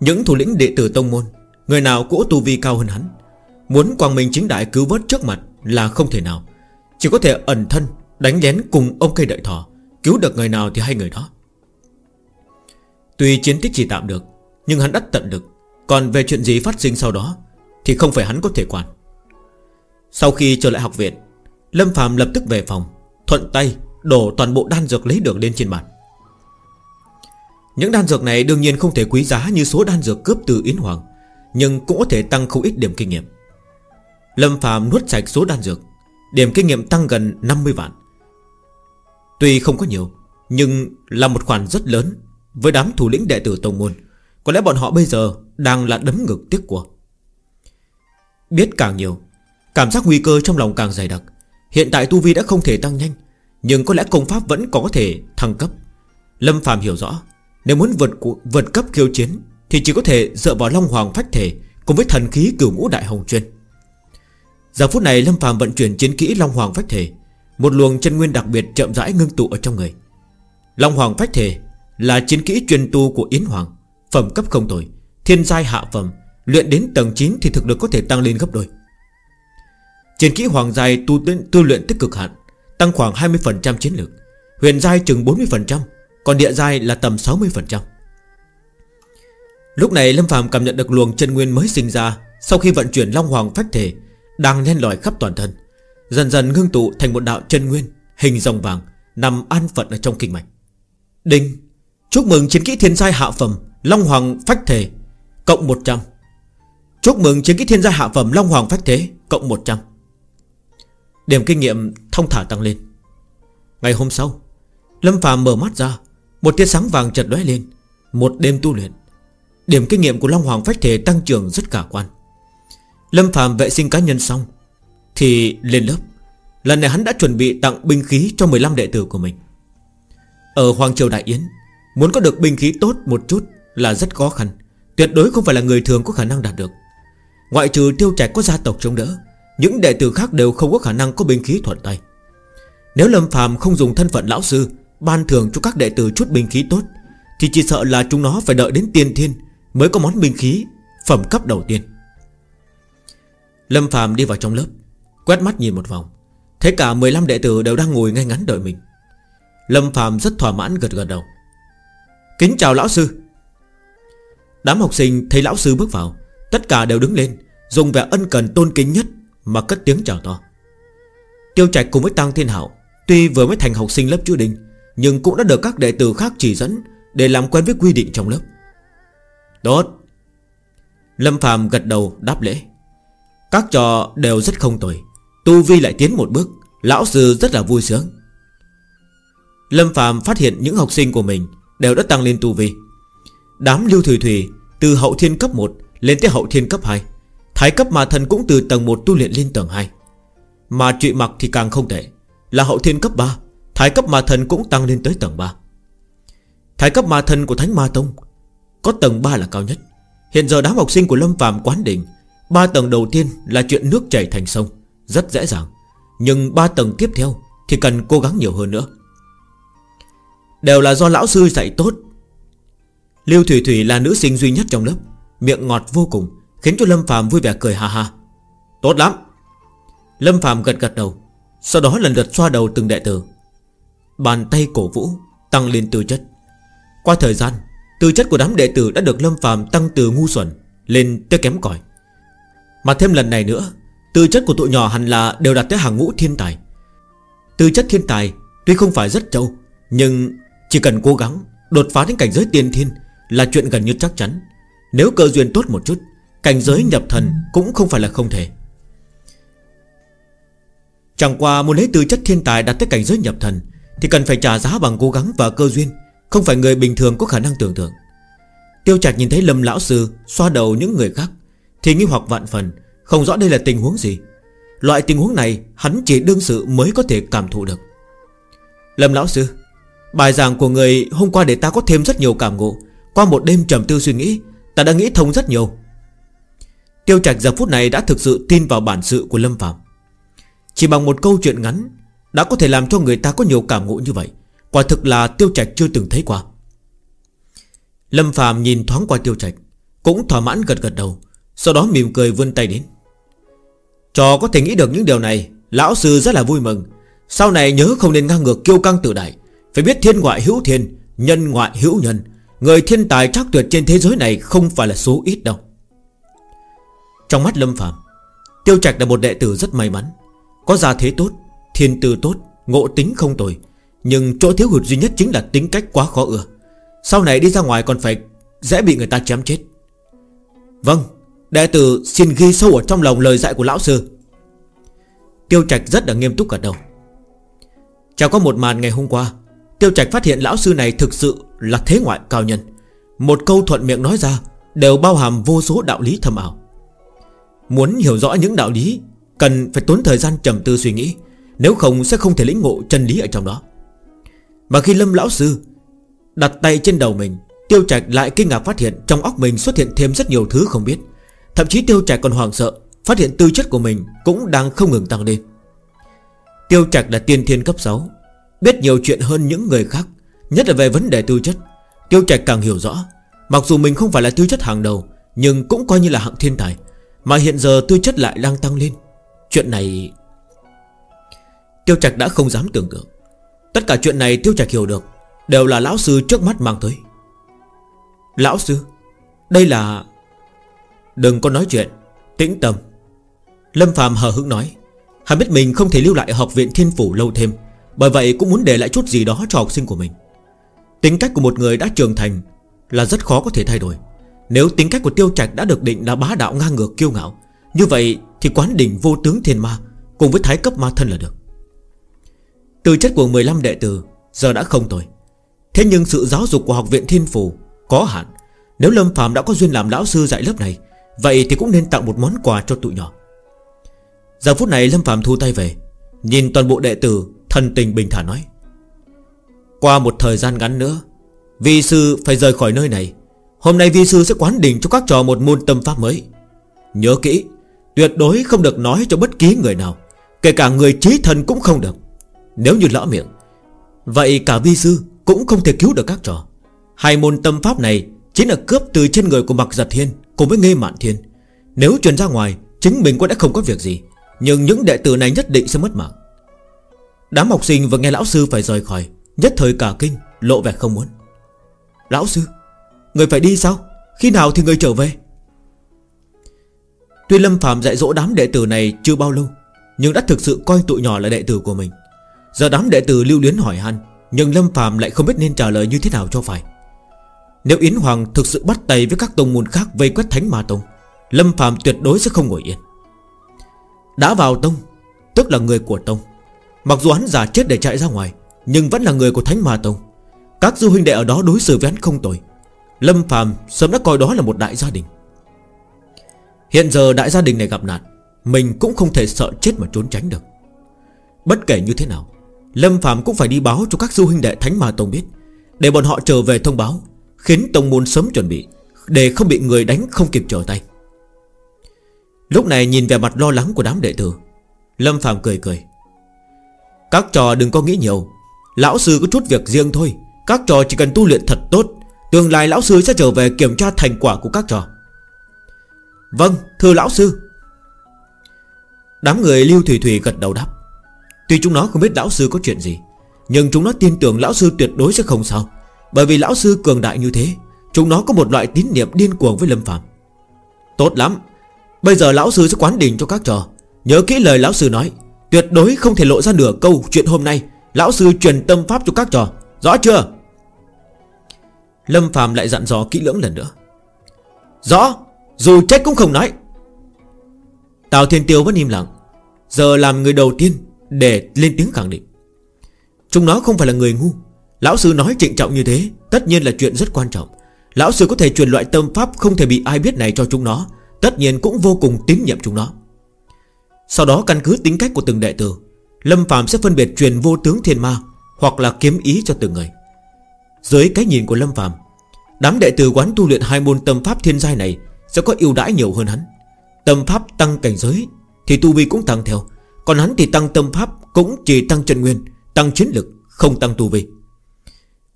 A: Những thủ lĩnh đệ tử Tông Môn Người nào cỗ tu vi cao hơn hắn. Muốn quang minh chính đại cứu vớt trước mặt Là không thể nào. Chỉ có thể ẩn thân, Đánh lén cùng ông cây đợi thỏ, Cứu được người nào thì hay người đó. Tuy chiến tích chỉ tạm được, Nhưng hắn đắt tận được Còn về chuyện gì phát sinh sau đó Thì không phải hắn có thể quản. Sau khi trở lại học viện, Lâm Phạm lập tức về phòng, Thuận tay đổ toàn bộ đan dược lấy được lên trên bàn. Những đan dược này đương nhiên không thể quý giá Như số đan dược cướp từ Yến Hoàng. Nhưng cũng có thể tăng không ít điểm kinh nghiệm. Lâm Phạm nuốt sạch số đan dược, Điểm kinh nghiệm tăng gần 50 vạn. Tuy không có nhiều, Nhưng là một khoản rất lớn Với đám thủ lĩnh đệ tử Tông Môn. Có lẽ bọn họ bây giờ đang là đấm ngực tiếc của. Biết càng nhiều, Cảm giác nguy cơ trong lòng càng dày đặc. Hiện tại Tu Vi đã không thể tăng nhanh, Nhưng có lẽ công pháp vẫn có thể thăng cấp. Lâm Phàm hiểu rõ, Nếu muốn vượt vượt cấp khiêu chiến thì chỉ có thể dựa vào Long Hoàng Phách Thể Cùng với thần khí cửu ngũ đại hồng chuyên. Giờ phút này Lâm Phàm vận chuyển chiến kỹ Long Hoàng Phách Thể Một luồng chân nguyên đặc biệt chậm rãi ngưng tụ ở trong người. Long Hoàng Phách Thể Là chiến kỹ truyền tu của Yến Hoàng Phẩm cấp không tồi Thiên giai hạ phẩm Luyện đến tầng 9 thì thực lực có thể tăng lên gấp đôi. Chiến kỹ Hoàng giai tu, tu luyện tích cực hạn Tăng khoảng 20% chiến lược Huyền giai chừng 40% Còn địa giai là tầm 60% Lúc này Lâm Phàm cảm nhận được luồng chân nguyên mới sinh ra Sau khi vận chuyển Long Hoàng Phách Thể, đang len lỏi khắp toàn thân. Dần dần ngưng tụ thành một đạo chân nguyên, Hình rồng vàng, Nằm an phận ở trong kinh mạch. Đinh, Chúc mừng chiến kỹ thiên giai hạ phẩm Long Hoàng Phách Thể Cộng 100 Chúc mừng chiến kỹ thiên giai hạ phẩm Long Hoàng Phách Thế Cộng 100 Điểm kinh nghiệm thông thả tăng lên. Ngày hôm sau, Lâm Phàm mở mắt ra, Một tia sáng vàng chợt lóe lên, Một đêm tu luyện. Điểm kinh nghiệm của Long Hoàng Phách Thể tăng trưởng rất khả quan. Lâm Phạm vệ sinh cá nhân xong, Thì lên lớp. Lần này hắn đã chuẩn bị tặng binh khí cho 15 đệ tử của mình. Ở Hoàng Triều Đại Yến, Muốn có được binh khí tốt một chút Là rất khó khăn, Tuyệt đối không phải là người thường có khả năng đạt được. Ngoại trừ tiêu trạch có gia tộc chống đỡ, Những đệ tử khác đều không có khả năng có binh khí thuận tay. Nếu Lâm phàm không dùng thân phận lão sư, Ban thưởng cho các đệ tử chút binh khí tốt, Thì chỉ sợ là chúng nó phải đợi đến tiên thiên Mới có món binh khí, Phẩm cấp đầu tiên. Lâm Phạm đi vào trong lớp, Quét mắt nhìn một vòng, Thấy cả 15 đệ tử đều đang ngồi ngay ngắn đợi mình. Lâm Phạm rất thỏa mãn gật gật đầu. Kính chào lão sư. Đám học sinh thấy lão sư bước vào, Tất cả đều đứng lên, Dùng vẻ ân cần tôn kính nhất Mà cất tiếng chào to. Tiêu trạch cùng với Tăng Thiên Hảo Tuy vừa mới thành học sinh lớp chú đình, Nhưng cũng đã được các đệ tử khác chỉ dẫn Để làm quen với quy định trong lớp. Tốt. Lâm Phạm gật đầu đáp lễ. Các trò đều rất không tồi. Tu Vi lại tiến một bước. Lão sư rất là vui sướng. Lâm Phạm phát hiện những học sinh của mình Đều đã tăng lên Tu Vi. Đám lưu thủy thủy Từ hậu thiên cấp 1 lên tới hậu thiên cấp 2 Thái cấp ma thần cũng từ tầng 1 tu luyện lên tầng 2 Mà trụy mặc thì càng không tệ. Là hậu thiên cấp 3 Thái cấp ma thần cũng tăng lên tới tầng 3 Thái cấp ma thần của Thánh Ma Tông có tầng 3 là cao nhất. Hiện giờ đám học sinh của Lâm Phạm quán đỉnh ba tầng đầu tiên là chuyện nước chảy thành sông, Rất dễ dàng. Nhưng ba tầng tiếp theo Thì cần cố gắng nhiều hơn nữa. Đều là do lão sư dạy tốt. Lưu Thủy Thủy là nữ sinh duy nhất trong lớp, Miệng ngọt vô cùng, Khiến cho Lâm Phạm vui vẻ cười ha ha. Tốt lắm. Lâm Phạm gật gật đầu, Sau đó lần lượt xoa đầu từng đệ tử. Bàn tay cổ vũ Tăng lên tư chất. Qua thời gian Tư chất của đám đệ tử đã được Lâm phàm tăng từ ngu xuẩn Lên tới kém cỏi. Mà thêm lần này nữa, Tư chất của tụi nhỏ hẳn là đều đạt tới hàng ngũ thiên tài. Tư chất thiên tài Tuy không phải rất trâu, Nhưng chỉ cần cố gắng Đột phá đến cảnh giới tiên thiên Là chuyện gần như chắc chắn. Nếu cơ duyên tốt một chút, Cảnh giới nhập thần cũng không phải là không thể. Chẳng qua muốn lấy tư chất thiên tài đạt tới cảnh giới nhập thần Thì cần phải trả giá bằng cố gắng và cơ duyên. Không phải người bình thường có khả năng tưởng tượng. Tiêu Trạch nhìn thấy Lâm Lão Sư Xoa đầu những người khác, Thì nghi hoặc vạn phần, Không rõ đây là tình huống gì. Loại tình huống này, hắn chỉ đương sự mới có thể cảm thụ được. Lâm Lão Sư, Bài giảng của người hôm qua để ta có thêm rất nhiều cảm ngộ. Qua một đêm trầm tư suy nghĩ, Ta đã nghĩ thông rất nhiều. Tiêu Trạch giờ phút này đã thực sự tin vào bản sự của Lâm Phạm. Chỉ bằng một câu chuyện ngắn, Đã có thể làm cho người ta có nhiều cảm ngộ như vậy. Quả thực là Tiêu Trạch chưa từng thấy qua. Lâm Phạm nhìn thoáng qua Tiêu Trạch Cũng thỏa mãn gật gật đầu, Sau đó mỉm cười vươn tay đến. Trò có thể nghĩ được những điều này, Lão sư rất là vui mừng. Sau này nhớ không nên ngang ngược kiêu căng tự đại. Phải biết thiên ngoại hữu thiên, Nhân ngoại hữu nhân. Người thiên tài chắc tuyệt trên thế giới này Không phải là số ít đâu. Trong mắt Lâm Phạm Tiêu Trạch là một đệ tử rất may mắn. Có gia thế tốt, Thiên tư tốt, Ngộ tính không tồi. Nhưng chỗ thiếu hụt duy nhất chính là tính cách quá khó ưa. Sau này đi ra ngoài còn phải Dễ bị người ta chém chết. Vâng Đệ tử xin ghi sâu ở trong lòng lời dạy của lão sư. Tiêu Trạch rất là nghiêm túc cả đầu. Chào có một màn ngày hôm qua, Tiêu Trạch phát hiện lão sư này thực sự là thế ngoại cao nhân. Một câu thuận miệng nói ra Đều bao hàm vô số đạo lý thầm ảo. Muốn hiểu rõ những đạo lý, Cần phải tốn thời gian trầm tư suy nghĩ, Nếu không sẽ không thể lĩnh ngộ chân lý ở trong đó. Mà khi Lâm Lão Sư Đặt tay trên đầu mình, Tiêu Trạch lại kinh ngạc phát hiện Trong óc mình xuất hiện thêm rất nhiều thứ không biết. Thậm chí Tiêu Trạch còn hoảng sợ, Phát hiện tư chất của mình cũng đang không ngừng tăng lên. Tiêu Trạch là tiên thiên cấp 6 Biết nhiều chuyện hơn những người khác, Nhất là về vấn đề tư chất. Tiêu Trạch càng hiểu rõ, Mặc dù mình không phải là tư chất hàng đầu, Nhưng cũng coi như là hạng thiên tài, mà hiện giờ tư chất lại đang tăng lên. Chuyện này, Tiêu Trạch đã không dám tưởng tượng. Tất cả chuyện này Tiêu Trạch hiểu được, Đều là lão sư trước mắt mang tới. Lão sư, Đây là Đừng có nói chuyện, Tĩnh tâm. Lâm Phạm hờ hững nói, Hắn biết mình không thể lưu lại học viện thiên phủ lâu thêm, Bởi vậy cũng muốn để lại chút gì đó cho học sinh của mình. Tính cách của một người đã trưởng thành Là rất khó có thể thay đổi. Nếu tính cách của Tiêu Trạch đã được định là bá đạo ngang ngược kiêu ngạo, Như vậy thì quán đỉnh vô tướng thiên ma Cùng với thái cấp ma thân là được. Tư chất của 15 đệ tử Giờ đã không tồi. Thế nhưng sự giáo dục của học viện thiên phủ Có hạn. Nếu Lâm Phạm đã có duyên làm lão sư dạy lớp này, Vậy thì cũng nên tặng một món quà cho tụi nhỏ. Giờ phút này Lâm Phạm thu tay về, Nhìn toàn bộ đệ tử Thần tình bình thản nói. Qua một thời gian ngắn nữa, Vi sư phải rời khỏi nơi này. Hôm nay vi sư sẽ quán đỉnh cho các trò một môn tâm pháp mới. Nhớ kỹ, Tuyệt đối không được nói cho bất kỳ người nào, Kể cả người trí thần cũng không được. Nếu như lỡ miệng, Vậy cả vi sư cũng không thể cứu được các trò. Hai môn tâm pháp này Chính là cướp từ trên người của Mạc Giật Thiên Cùng với Nghê Mạn Thiên. Nếu truyền ra ngoài Chính mình cũng đã không có việc gì, Nhưng những đệ tử này nhất định sẽ mất mạng. Đám học sinh vừa nghe lão sư phải rời khỏi, Nhất thời cả kinh, Lộ vẻ không muốn. Lão sư, Người phải đi sao? Khi nào thì người trở về? Tuy Lâm Phạm dạy dỗ đám đệ tử này chưa bao lâu, Nhưng đã thực sự coi tụi nhỏ là đệ tử của mình. Giờ đám đệ tử lưu luyến hỏi han, Nhưng Lâm Phạm lại không biết nên trả lời như thế nào cho phải. Nếu Yến Hoàng thực sự bắt tay với các tông môn khác vây quét Thánh Ma Tông, Lâm Phạm tuyệt đối sẽ không ngồi yên. Đã vào tông, Tức là người của tông. Mặc dù hắn giả chết để chạy ra ngoài, Nhưng vẫn là người của Thánh Ma Tông. Các du huynh đệ ở đó đối xử với hắn không tồi. Lâm Phạm sớm đã coi đó là một đại gia đình. Hiện giờ đại gia đình này gặp nạn, Mình cũng không thể sợ chết mà trốn tránh được. Bất kể như thế nào Lâm Phạm cũng phải đi báo cho các du huynh đệ Thánh Ma Tông biết. Để bọn họ trở về thông báo, Khiến Tông Môn sớm chuẩn bị, Để không bị người đánh không kịp trở tay. Lúc này nhìn về mặt lo lắng của đám đệ tử, Lâm Phạm cười cười. Các trò đừng có nghĩ nhiều, Lão sư có chút việc riêng thôi, Các trò chỉ cần tu luyện thật tốt, Tương lai lão sư sẽ trở về kiểm tra thành quả của các trò. Vâng thưa lão sư. Đám người Lưu Thủy Thủy gật đầu đáp. Tuy chúng nó không biết lão sư có chuyện gì, Nhưng chúng nó tin tưởng lão sư tuyệt đối sẽ không sao. Bởi vì lão sư cường đại như thế, Chúng nó có một loại tín niệm điên cuồng với Lâm Phạm Tốt lắm, Bây giờ lão sư sẽ quán đình cho các trò. Nhớ kỹ lời lão sư nói, Tuyệt đối không thể lộ ra nửa câu chuyện hôm nay. Lão sư truyền tâm pháp cho các trò. Rõ chưa? Lâm Phạm lại dặn dò kỹ lưỡng lần nữa. Rõ, Dù chết cũng không nói. Tào Thiên Tiêu vẫn im lặng. Giờ làm người đầu tiên để lên tiếng khẳng định. Chúng nó không phải là người ngu. Lão sư nói trịnh trọng như thế, Tất nhiên là chuyện rất quan trọng. Lão sư có thể truyền loại tâm pháp không thể bị ai biết này cho chúng nó, Tất nhiên cũng vô cùng tín nhiệm chúng nó. Sau đó căn cứ tính cách của từng đệ tử, Lâm Phạm sẽ phân biệt truyền vô tướng thiên ma Hoặc là kiếm ý cho từng người. Dưới cái nhìn của Lâm Phạm Đám đệ tử quán tu luyện hai môn tâm pháp thiên giai này Sẽ có ưu đãi nhiều hơn hắn. Tâm pháp tăng cảnh giới Thì tu vi cũng tăng theo. Còn hắn thì tăng tâm pháp cũng chỉ tăng chân nguyên, Tăng chiến lực, không tăng tu vi.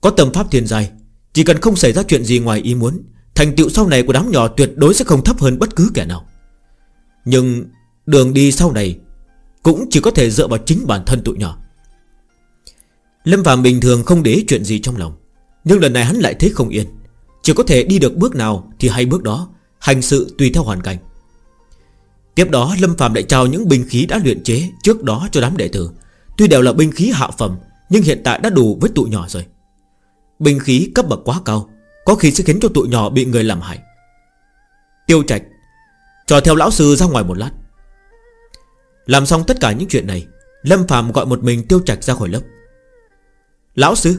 A: Có tâm pháp thiên giai Chỉ cần không xảy ra chuyện gì ngoài ý muốn, Thành tựu sau này của đám nhỏ tuyệt đối sẽ không thấp hơn bất cứ kẻ nào. Nhưng đường đi sau này Cũng chỉ có thể dựa vào chính bản thân tụi nhỏ. Lâm Phạm bình thường không để chuyện gì trong lòng, Nhưng lần này hắn lại thấy không yên. Chỉ có thể đi được bước nào Thì hay bước đó, Hành sự tùy theo hoàn cảnh. Tiếp đó, Lâm Phạm lại trao những binh khí đã luyện chế Trước đó cho đám đệ tử. Tuy đều là binh khí hạ phẩm, Nhưng hiện tại đã đủ với tụi nhỏ rồi. Binh khí cấp bậc quá cao, Có khi sẽ khiến cho tụi nhỏ bị người làm hại. Tiêu trạch Cho theo lão sư ra ngoài một lát. Làm xong tất cả những chuyện này, Lâm Phạm gọi một mình Tiêu Trạch ra khỏi lớp. Lão sư.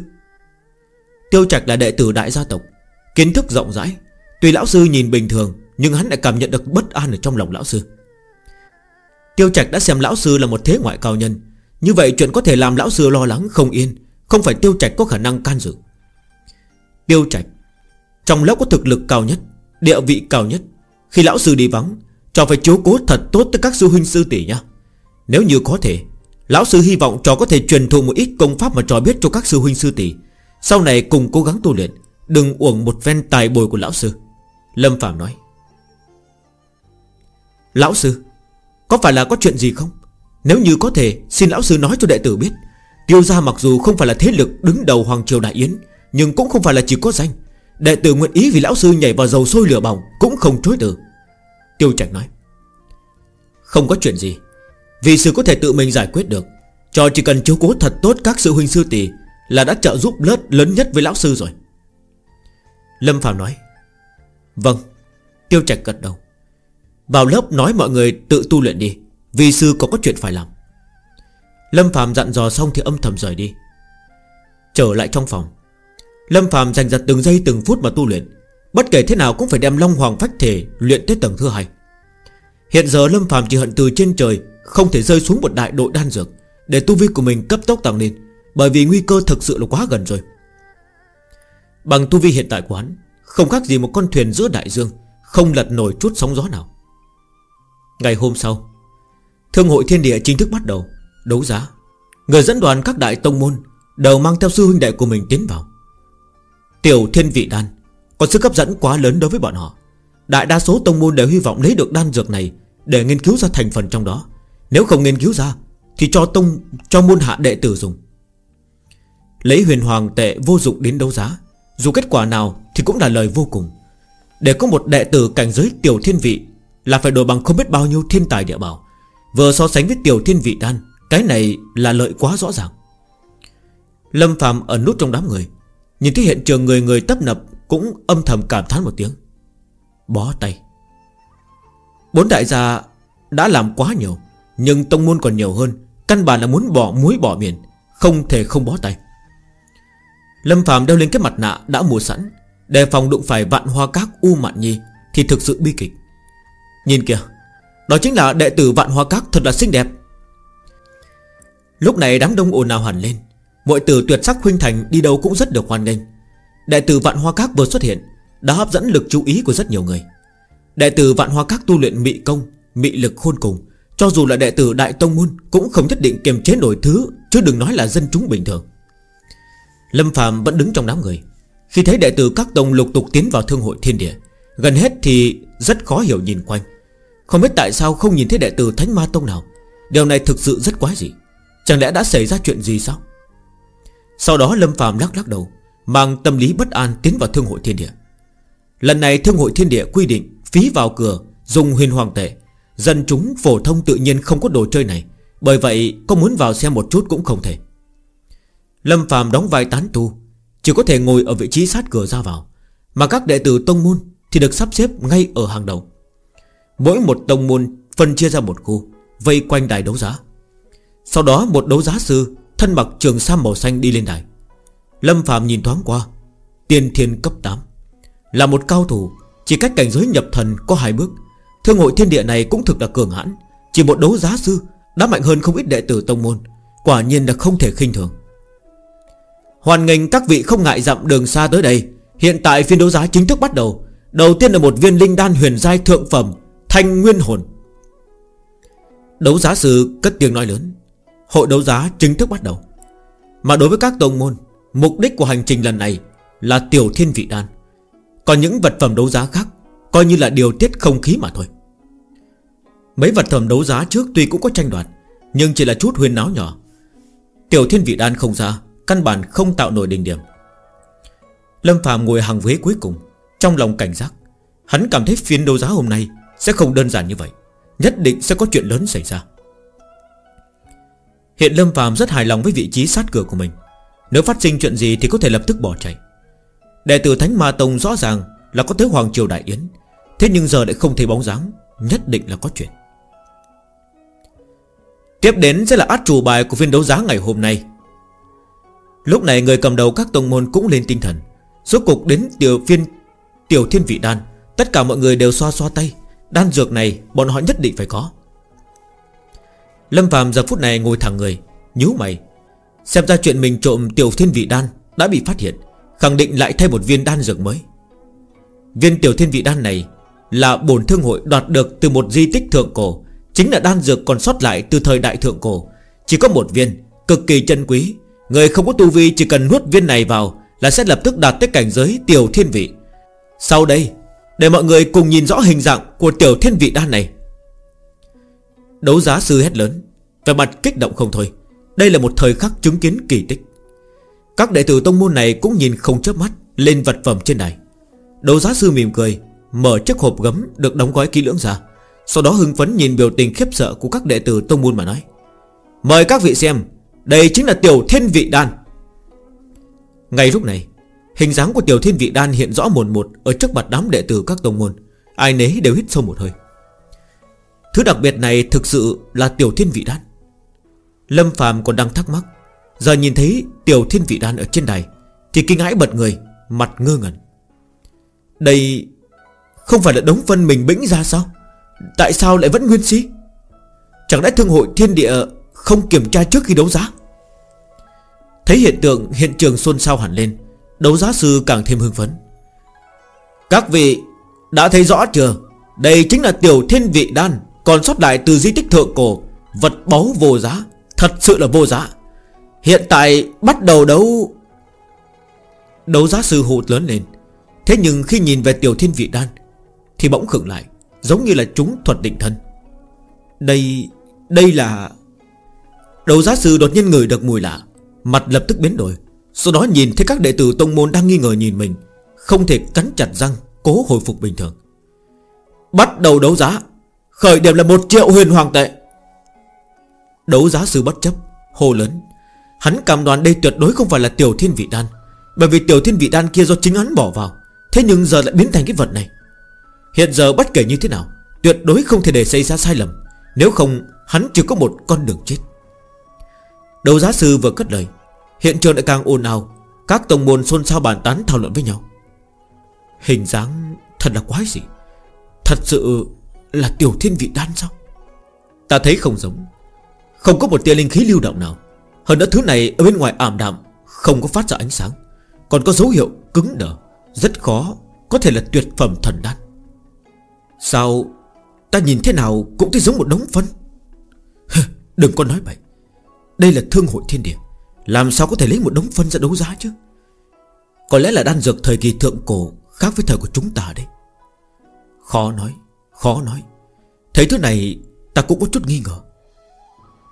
A: Tiêu Trạch là đệ tử đại gia tộc, Kiến thức rộng rãi. Tuy lão sư nhìn bình thường, Nhưng hắn lại cảm nhận được bất an ở trong lòng lão sư. Tiêu Trạch đã xem lão sư là một thế ngoại cao nhân. Như vậy chuyện có thể làm lão sư lo lắng không yên, Không phải Tiêu Trạch có khả năng can dự. Tiêu Trạch, Trong lớp có thực lực cao nhất, Địa vị cao nhất. Khi lão sư đi vắng Trò phải chiếu cố thật tốt tới các sư huynh sư tỷ nha. Nếu như có thể, Lão sư hy vọng trò có thể truyền thụ một ít công pháp mà trò biết cho các sư huynh sư tỷ. Sau này cùng cố gắng tu luyện, Đừng uổng một ven tài bồi của lão sư. Lâm Phạm nói. Lão sư có phải là có chuyện gì không? Nếu như có thể, xin lão sư nói cho đệ tử biết. Tiêu gia mặc dù không phải là thế lực đứng đầu Hoàng Triều Đại Yến, Nhưng cũng không phải là chỉ có danh. Đệ tử nguyện ý vì lão sư nhảy vào dầu sôi lửa bỏng Cũng không chối từ. Tiêu Trạch nói, Không có chuyện gì. Vì sư có thể tự mình giải quyết được, Cho chỉ cần chiếu cố thật tốt các sư huynh sư tỷ Là đã trợ giúp lớp lớn nhất với lão sư rồi. Lâm Phạm nói Vâng. Tiêu Trạch gật đầu. Vào lớp nói mọi người tự tu luyện đi, Vì sư có có chuyện phải làm. Lâm Phạm dặn dò xong thì âm thầm rời đi. Trở lại trong phòng, Lâm Phạm dành giật từng giây từng phút mà tu luyện. Bất kể thế nào cũng phải đem Long Hoàng Phách Thể Luyện tới tầng thứ hai. Hiện giờ Lâm Phạm chỉ hận từ trên trời Không thể rơi xuống một đại đội đan dược Để tu vi của mình cấp tốc tăng lên, Bởi vì nguy cơ thực sự là quá gần rồi. Bằng tu vi hiện tại của hắn, Không khác gì một con thuyền giữa đại dương Không lật nổi chút sóng gió nào. Ngày hôm sau, Thương hội thiên địa chính thức bắt đầu Đấu giá. Người dẫn đoàn các đại tông môn Đều mang theo sư huynh đệ của mình tiến vào. Tiểu thiên vị đan Có sức hấp dẫn quá lớn đối với bọn họ. Đại đa số tông môn đều hy vọng lấy được đan dược này Để nghiên cứu ra thành phần trong đó. Nếu không nghiên cứu ra, Thì cho tông, cho môn hạ đệ tử dùng. Lấy huyền hoàng tệ vô dụng đến đấu giá, Dù kết quả nào thì cũng là lời vô cùng. Để có một đệ tử cảnh giới tiểu thiên vị là phải đổi bằng không biết bao nhiêu thiên tài địa bảo. Vừa so sánh với tiểu thiên vị đan, Cái này là lợi quá rõ ràng. Lâm phàm ở nút trong đám người, Nhìn thấy hiện trường người người tấp nập Cũng âm thầm cảm thán một tiếng. Bó tay. Bốn đại gia đã làm quá nhiều, Nhưng tông môn còn nhiều hơn, Căn bản là muốn bỏ muối bỏ miền, Không thể không bó tay. Lâm Phạm đeo lên cái mặt nạ đã mua sẵn, Đề phòng đụng phải vạn hoa các U Mạn Nhi Thì thực sự bi kịch. Nhìn kìa, Đó chính là đệ tử vạn hoa các thật là xinh đẹp. Lúc này đám đông ồn ào hẳn lên, Mọi tử tuyệt sắc huynh thành đi đâu cũng rất được hoan nghênh. Đệ tử vạn hoa các vừa xuất hiện, Đã hấp dẫn lực chú ý của rất nhiều người. Đệ tử vạn hoa các tu luyện mị công, Mị lực khôn cùng, Cho dù là đệ tử đại tông môn Cũng không nhất định kiềm chế nổi thứ, Chứ đừng nói là dân chúng bình thường. Lâm Phạm vẫn đứng trong đám người. Khi thấy đệ tử các tông lục tục tiến vào thương hội thiên địa, Gần hết thì rất khó hiểu nhìn quanh. Không biết tại sao không nhìn thấy đệ tử Thánh Ma Tông nào. Điều này thực sự rất quái dị. Chẳng lẽ đã xảy ra chuyện gì sao? Sau đó Lâm Phạm lắc lắc đầu, Mang tâm lý bất an tiến vào thương hội thiên địa. Lần này thương hội thiên địa quy định Phí vào cửa, dùng huyền hoàng tệ. Dân chúng phổ thông tự nhiên không có đồ chơi này, Bởi vậy có muốn vào xem một chút cũng không thể. Lâm Phạm đóng vai tán tu, Chỉ có thể ngồi ở vị trí sát cửa ra vào. Mà các đệ tử tông môn Thì được sắp xếp ngay ở hàng đầu. Mỗi một tông môn phân chia ra một khu, Vây quanh đài đấu giá. Sau đó một đấu giá sư, Thân mặc trường sam màu xanh đi lên đài. Lâm Phạm nhìn thoáng qua, Tiên thiên cấp 8 Là một cao thủ, Chỉ cách cảnh giới nhập thần có hai bước. Thương hội thiên địa này cũng thực là cường hãn, Chỉ một đấu giá sư Đã mạnh hơn không ít đệ tử tông môn, Quả nhiên là không thể khinh thường. Hoàn nghênh các vị không ngại dặm đường xa tới đây, Hiện tại phiên đấu giá chính thức bắt đầu. Đầu tiên là một viên linh đan huyền giai thượng phẩm Thanh nguyên hồn. Đấu giá sư cất tiếng nói lớn. Hội đấu giá chính thức bắt đầu. Mà đối với các tông môn, Mục đích của hành trình lần này Là tiểu thiên vị đan. Còn những vật phẩm đấu giá khác Coi như là điều tiết không khí mà thôi. Mấy vật phẩm đấu giá trước tuy cũng có tranh đoạt, Nhưng chỉ là chút huyên náo nhỏ. Tiểu thiên vị đan không ra, Căn bản không tạo nổi đỉnh điểm. Lâm Phạm ngồi hàng ghế cuối cùng, Trong lòng cảnh giác. Hắn cảm thấy phiên đấu giá hôm nay sẽ không đơn giản như vậy. Nhất định sẽ có chuyện lớn xảy ra. Hiện Lâm Phạm rất hài lòng với vị trí sát cửa của mình. Nếu phát sinh chuyện gì thì có thể lập tức bỏ chạy. Đệ tử Thánh Ma Tông rõ ràng Là có tới Hoàng Triều Đại Yến. Thế nhưng giờ lại không thấy bóng dáng, Nhất định là có chuyện. Tiếp đến sẽ là át chủ bài của phiên đấu giá ngày hôm nay. Lúc này người cầm đầu các tông môn cũng lên tinh thần. Suốt cục đến tiểu phiên, Tiểu thiên vị đan, Tất cả mọi người đều xoa xoa tay. Đan dược này bọn họ nhất định phải có. Lâm Phạm giờ phút này ngồi thẳng người, nhíu mày, Xem ra chuyện mình trộm tiểu thiên vị đan Đã bị phát hiện, Khẳng định lại thêm một viên đan dược mới. Viên tiểu thiên vị đan này Là bổn thương hội đoạt được từ một di tích thượng cổ, Chính là đan dược còn sót lại từ thời đại thượng cổ. Chỉ có một viên, Cực kỳ chân quý, Người không có tu vi chỉ cần nuốt viên này vào Là sẽ lập tức đạt tới cảnh giới tiểu thiên vị. Sau đây để mọi người cùng nhìn rõ hình dạng của tiểu thiên vị đan này. Đấu giá sư hét lớn Về mặt kích động không thôi. Đây là một thời khắc chứng kiến kỳ tích. Các đệ tử tông môn này cũng nhìn không chớp mắt, Lên vật phẩm trên đài. Đấu giá sư mỉm cười, Mở chiếc hộp gấm được đóng gói kỹ lưỡng ra, Sau đó hưng phấn nhìn biểu tình khiếp sợ Của các đệ tử tông môn mà nói, Mời các vị xem, đây chính là tiểu thiên vị đan. Ngay lúc này Hình dáng của tiểu thiên vị đan hiện rõ mồn một Ở trước mặt đám đệ tử các tông môn. Ai nấy đều hít sâu một hơi. Thứ đặc biệt này thực sự là tiểu thiên vị đan. Lâm phàm còn đang thắc mắc, Giờ nhìn thấy tiểu thiên vị đan ở trên đài Thì kinh hãi bật người, Mặt ngơ ngẩn. Đây Không phải là đống phân mình bĩnh ra sao? Tại sao lại vẫn nguyên si Chẳng lẽ thương hội thiên địa không kiểm tra trước khi đấu giá? Thấy hiện tượng, hiện trường xôn xao hẳn lên. Đấu giá sư càng thêm hưng phấn. Các vị đã thấy rõ chưa? Đây chính là tiểu thiên vị đan, Còn sót lại từ di tích thượng cổ. Vật báu vô giá, Thật sự là vô giá. Hiện tại bắt đầu đấu Đấu giá sư hụt lớn lên. Thế nhưng khi nhìn về tiểu thiên vị đan, Thì bỗng khựng lại, Giống như là chúng thuật định thân. Đây Đây là, Đấu giá sư đột nhiên ngửi được mùi lạ, Mặt lập tức biến đổi. Sau đó nhìn thấy các đệ tử tông môn đang nghi ngờ nhìn mình, Không thể cắn chặt răng, Cố hồi phục bình thường. Bắt đầu đấu giá, Khởi điểm là một triệu huyền hoàng tệ. Đấu giá sư bất chấp hồ lớn. Hắn cảm đoán đây tuyệt đối không phải là tiểu thiên vị đan, Bởi vì tiểu thiên vị đan kia do chính hắn bỏ vào, Thế nhưng giờ lại biến thành cái vật này. Hiện giờ bất kể như thế nào, Tuyệt đối không thể để xảy ra sai lầm, Nếu không hắn chỉ có một con đường chết. Đấu giá sư vừa cất lời Hiện trường lại càng ồn ào. Các tổng môn xôn xao bàn tán thảo luận với nhau. Hình dáng thật là quái gì Thật sự là tiểu thiên vị đan sao? Ta thấy không giống. Không có một tia linh khí lưu động nào. Hơn nữa thứ này ở bên ngoài ảm đạm, Không có phát ra ánh sáng. Còn có dấu hiệu cứng đờ, Rất khó Có thể là tuyệt phẩm thần đan. Sao Ta nhìn thế nào cũng thấy giống một đống phân? Đừng có nói bậy. Đây là thương hội thiên địa. Làm sao có thể lấy một đống phân ra đấu giá chứ? Có lẽ là đan dược thời kỳ thượng cổ Khác với thời của chúng ta đấy. Khó nói Khó nói. Thấy thứ này, ta cũng có chút nghi ngờ.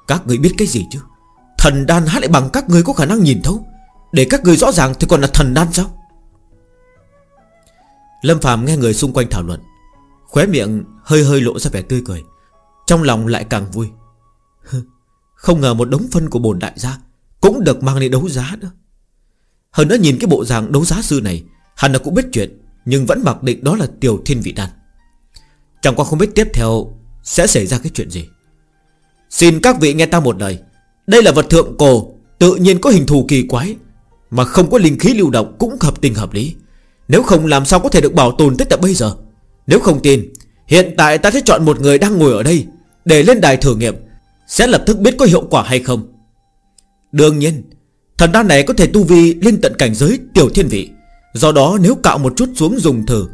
A: Các người biết cái gì chứ? Thần đan hát lại bằng các người có khả năng nhìn thấu. Để các người rõ ràng thì còn là thần đan sao? Lâm Phạm nghe người xung quanh thảo luận, Khóe miệng hơi hơi lộ ra vẻ tươi cười, Trong lòng lại càng vui. Không ngờ một đống phân của bồn đại gia cũng được mang đi đấu giá nữa. Hơn nữa nhìn cái bộ dạng đấu giá sư này Hắn đã cũng biết chuyện, Nhưng vẫn mặc định đó là tiểu thiên vị đan. Chẳng qua không biết tiếp theo Sẽ xảy ra cái chuyện gì. Xin các vị nghe ta một lời, Đây là vật thượng cổ, Tự nhiên có hình thù kỳ quái, Mà không có linh khí lưu động cũng hợp tình hợp lý. Nếu không làm sao có thể được bảo tồn tới tận bây giờ? Nếu không tin, Hiện tại ta sẽ chọn một người đang ngồi ở đây, Để lên đài thử nghiệm, Sẽ lập tức biết có hiệu quả hay không. Đương nhiên, Thần đan này có thể tu vi lên tận cảnh giới tiểu thiên vị. Do đó nếu cạo một chút xuống dùng thử,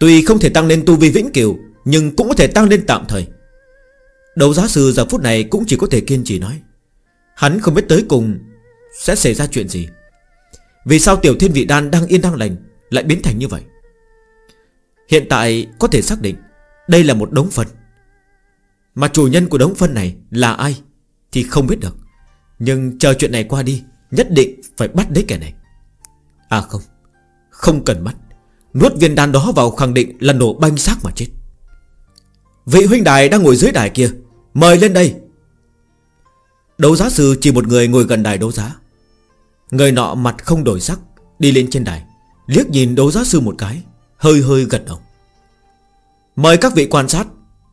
A: Tuy không thể tăng lên tu vi vĩnh cửu, Nhưng cũng có thể tăng lên tạm thời. Đầu giá sư giờ phút này cũng chỉ có thể kiên trì nói, Hắn không biết tới cùng Sẽ xảy ra chuyện gì. Vì sao tiểu thiên vị đan đang yên đang lành Lại biến thành như vậy? Hiện tại có thể xác định Đây là một đống phân. Mà chủ nhân của đống phân này là ai Thì không biết được. Nhưng chờ chuyện này qua đi, Nhất định phải bắt đấy kẻ này. À không Không cần bắt. Nuốt viên đan đó vào khẳng định là nổ banh xác mà chết. Vị huynh đài đang ngồi dưới đài kia, Mời lên đây. Đấu giá sư chỉ một người ngồi gần đài đấu giá. Người nọ mặt không đổi sắc, Đi lên trên đài, Liếc nhìn đấu giá sư một cái, Hơi hơi gật đầu. Mời các vị quan sát,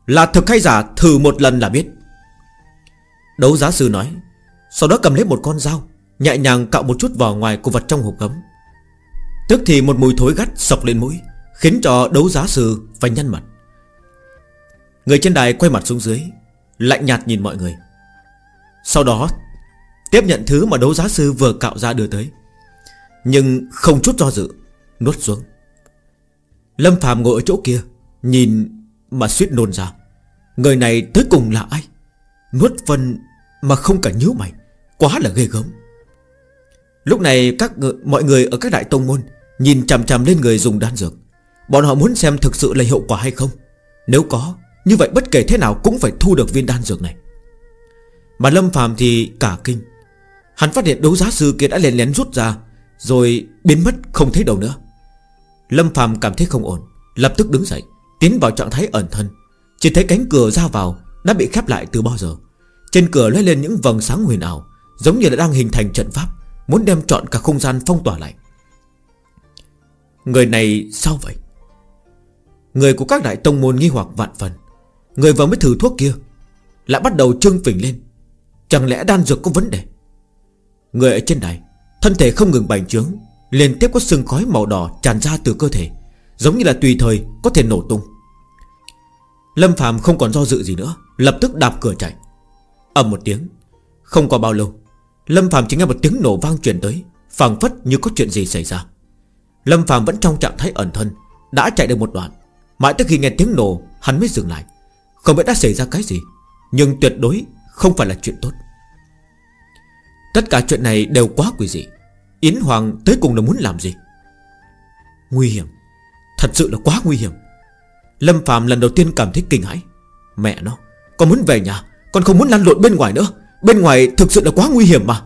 A: Là thực hay giả thử một lần là biết. Đấu giá sư nói sau đó cầm lấy một con dao, Nhẹ nhàng cạo một chút vào ngoài của vật trong hộp gấm Tức thì một mùi thối gắt sọc lên mũi, Khiến cho đấu giá sư phải nhăn mặt. Người trên đài quay mặt xuống dưới, Lạnh nhạt nhìn mọi người. Sau đó, Tiếp nhận thứ mà đấu giá sư vừa cạo ra đưa tới, Nhưng không chút do dự, Nuốt xuống. Lâm Phạm ngồi ở chỗ kia, Nhìn mà suýt nôn ra. Người này tới cùng là ai? Nuốt phân mà không cả nhớ mày. Quá là ghê gớm. Lúc này các người, mọi người ở các đại tông môn Nhìn chằm chằm lên người dùng đan dược. Bọn họ muốn xem thực sự là hiệu quả hay không. Nếu có Như vậy bất kể thế nào cũng phải thu được viên đan dược này. Mà Lâm phàm thì cả kinh. Hắn phát hiện đấu giá sư kia đã lén lén rút ra Rồi biến mất không thấy đâu nữa. Lâm phàm cảm thấy không ổn Lập tức đứng dậy Tiến vào trạng thái ẩn thân. Chỉ thấy cánh cửa ra vào Đã bị khép lại từ bao giờ. Trên cửa lóe lên những vầng sáng huyền ảo Giống như là đang hình thành trận pháp, Muốn đem trọn cả không gian phong tỏa lại. Người này sao vậy? Người của các đại tông môn nghi hoặc vạn phần. Người vừa mới thử thuốc kia, Lại bắt đầu trưng phình lên. Chẳng lẽ đan dược có vấn đề? Người ở trên đài Thân thể không ngừng bành trướng, Liên tiếp có sương khói màu đỏ tràn ra từ cơ thể, Giống như là tùy thời có thể nổ tung. Lâm Phạm không còn do dự gì nữa, Lập tức đạp cửa chạy. Ầm một tiếng, Không qua bao lâu Lâm Phạm chỉ nghe một tiếng nổ vang truyền tới, phảng phất như có chuyện gì xảy ra. Lâm Phạm vẫn trong trạng thái ẩn thân, Đã chạy được một đoạn. Mãi tới khi nghe tiếng nổ, Hắn mới dừng lại. Không biết đã xảy ra cái gì, Nhưng tuyệt đối không phải là chuyện tốt. Tất cả chuyện này đều quá quỷ dị. Yến Hoàng tới cùng là muốn làm gì? Nguy hiểm. Thật sự là quá nguy hiểm. Lâm Phạm lần đầu tiên cảm thấy kinh hãi. Mẹ nó, Con muốn về nhà, Con không muốn lăn lộn bên ngoài nữa. Bên ngoài thực sự là quá nguy hiểm mà.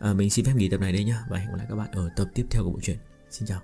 A: À, Mình xin phép nghỉ tập này đây nhá. Và hẹn gặp lại các bạn ở tập tiếp theo của bộ truyện. Xin chào.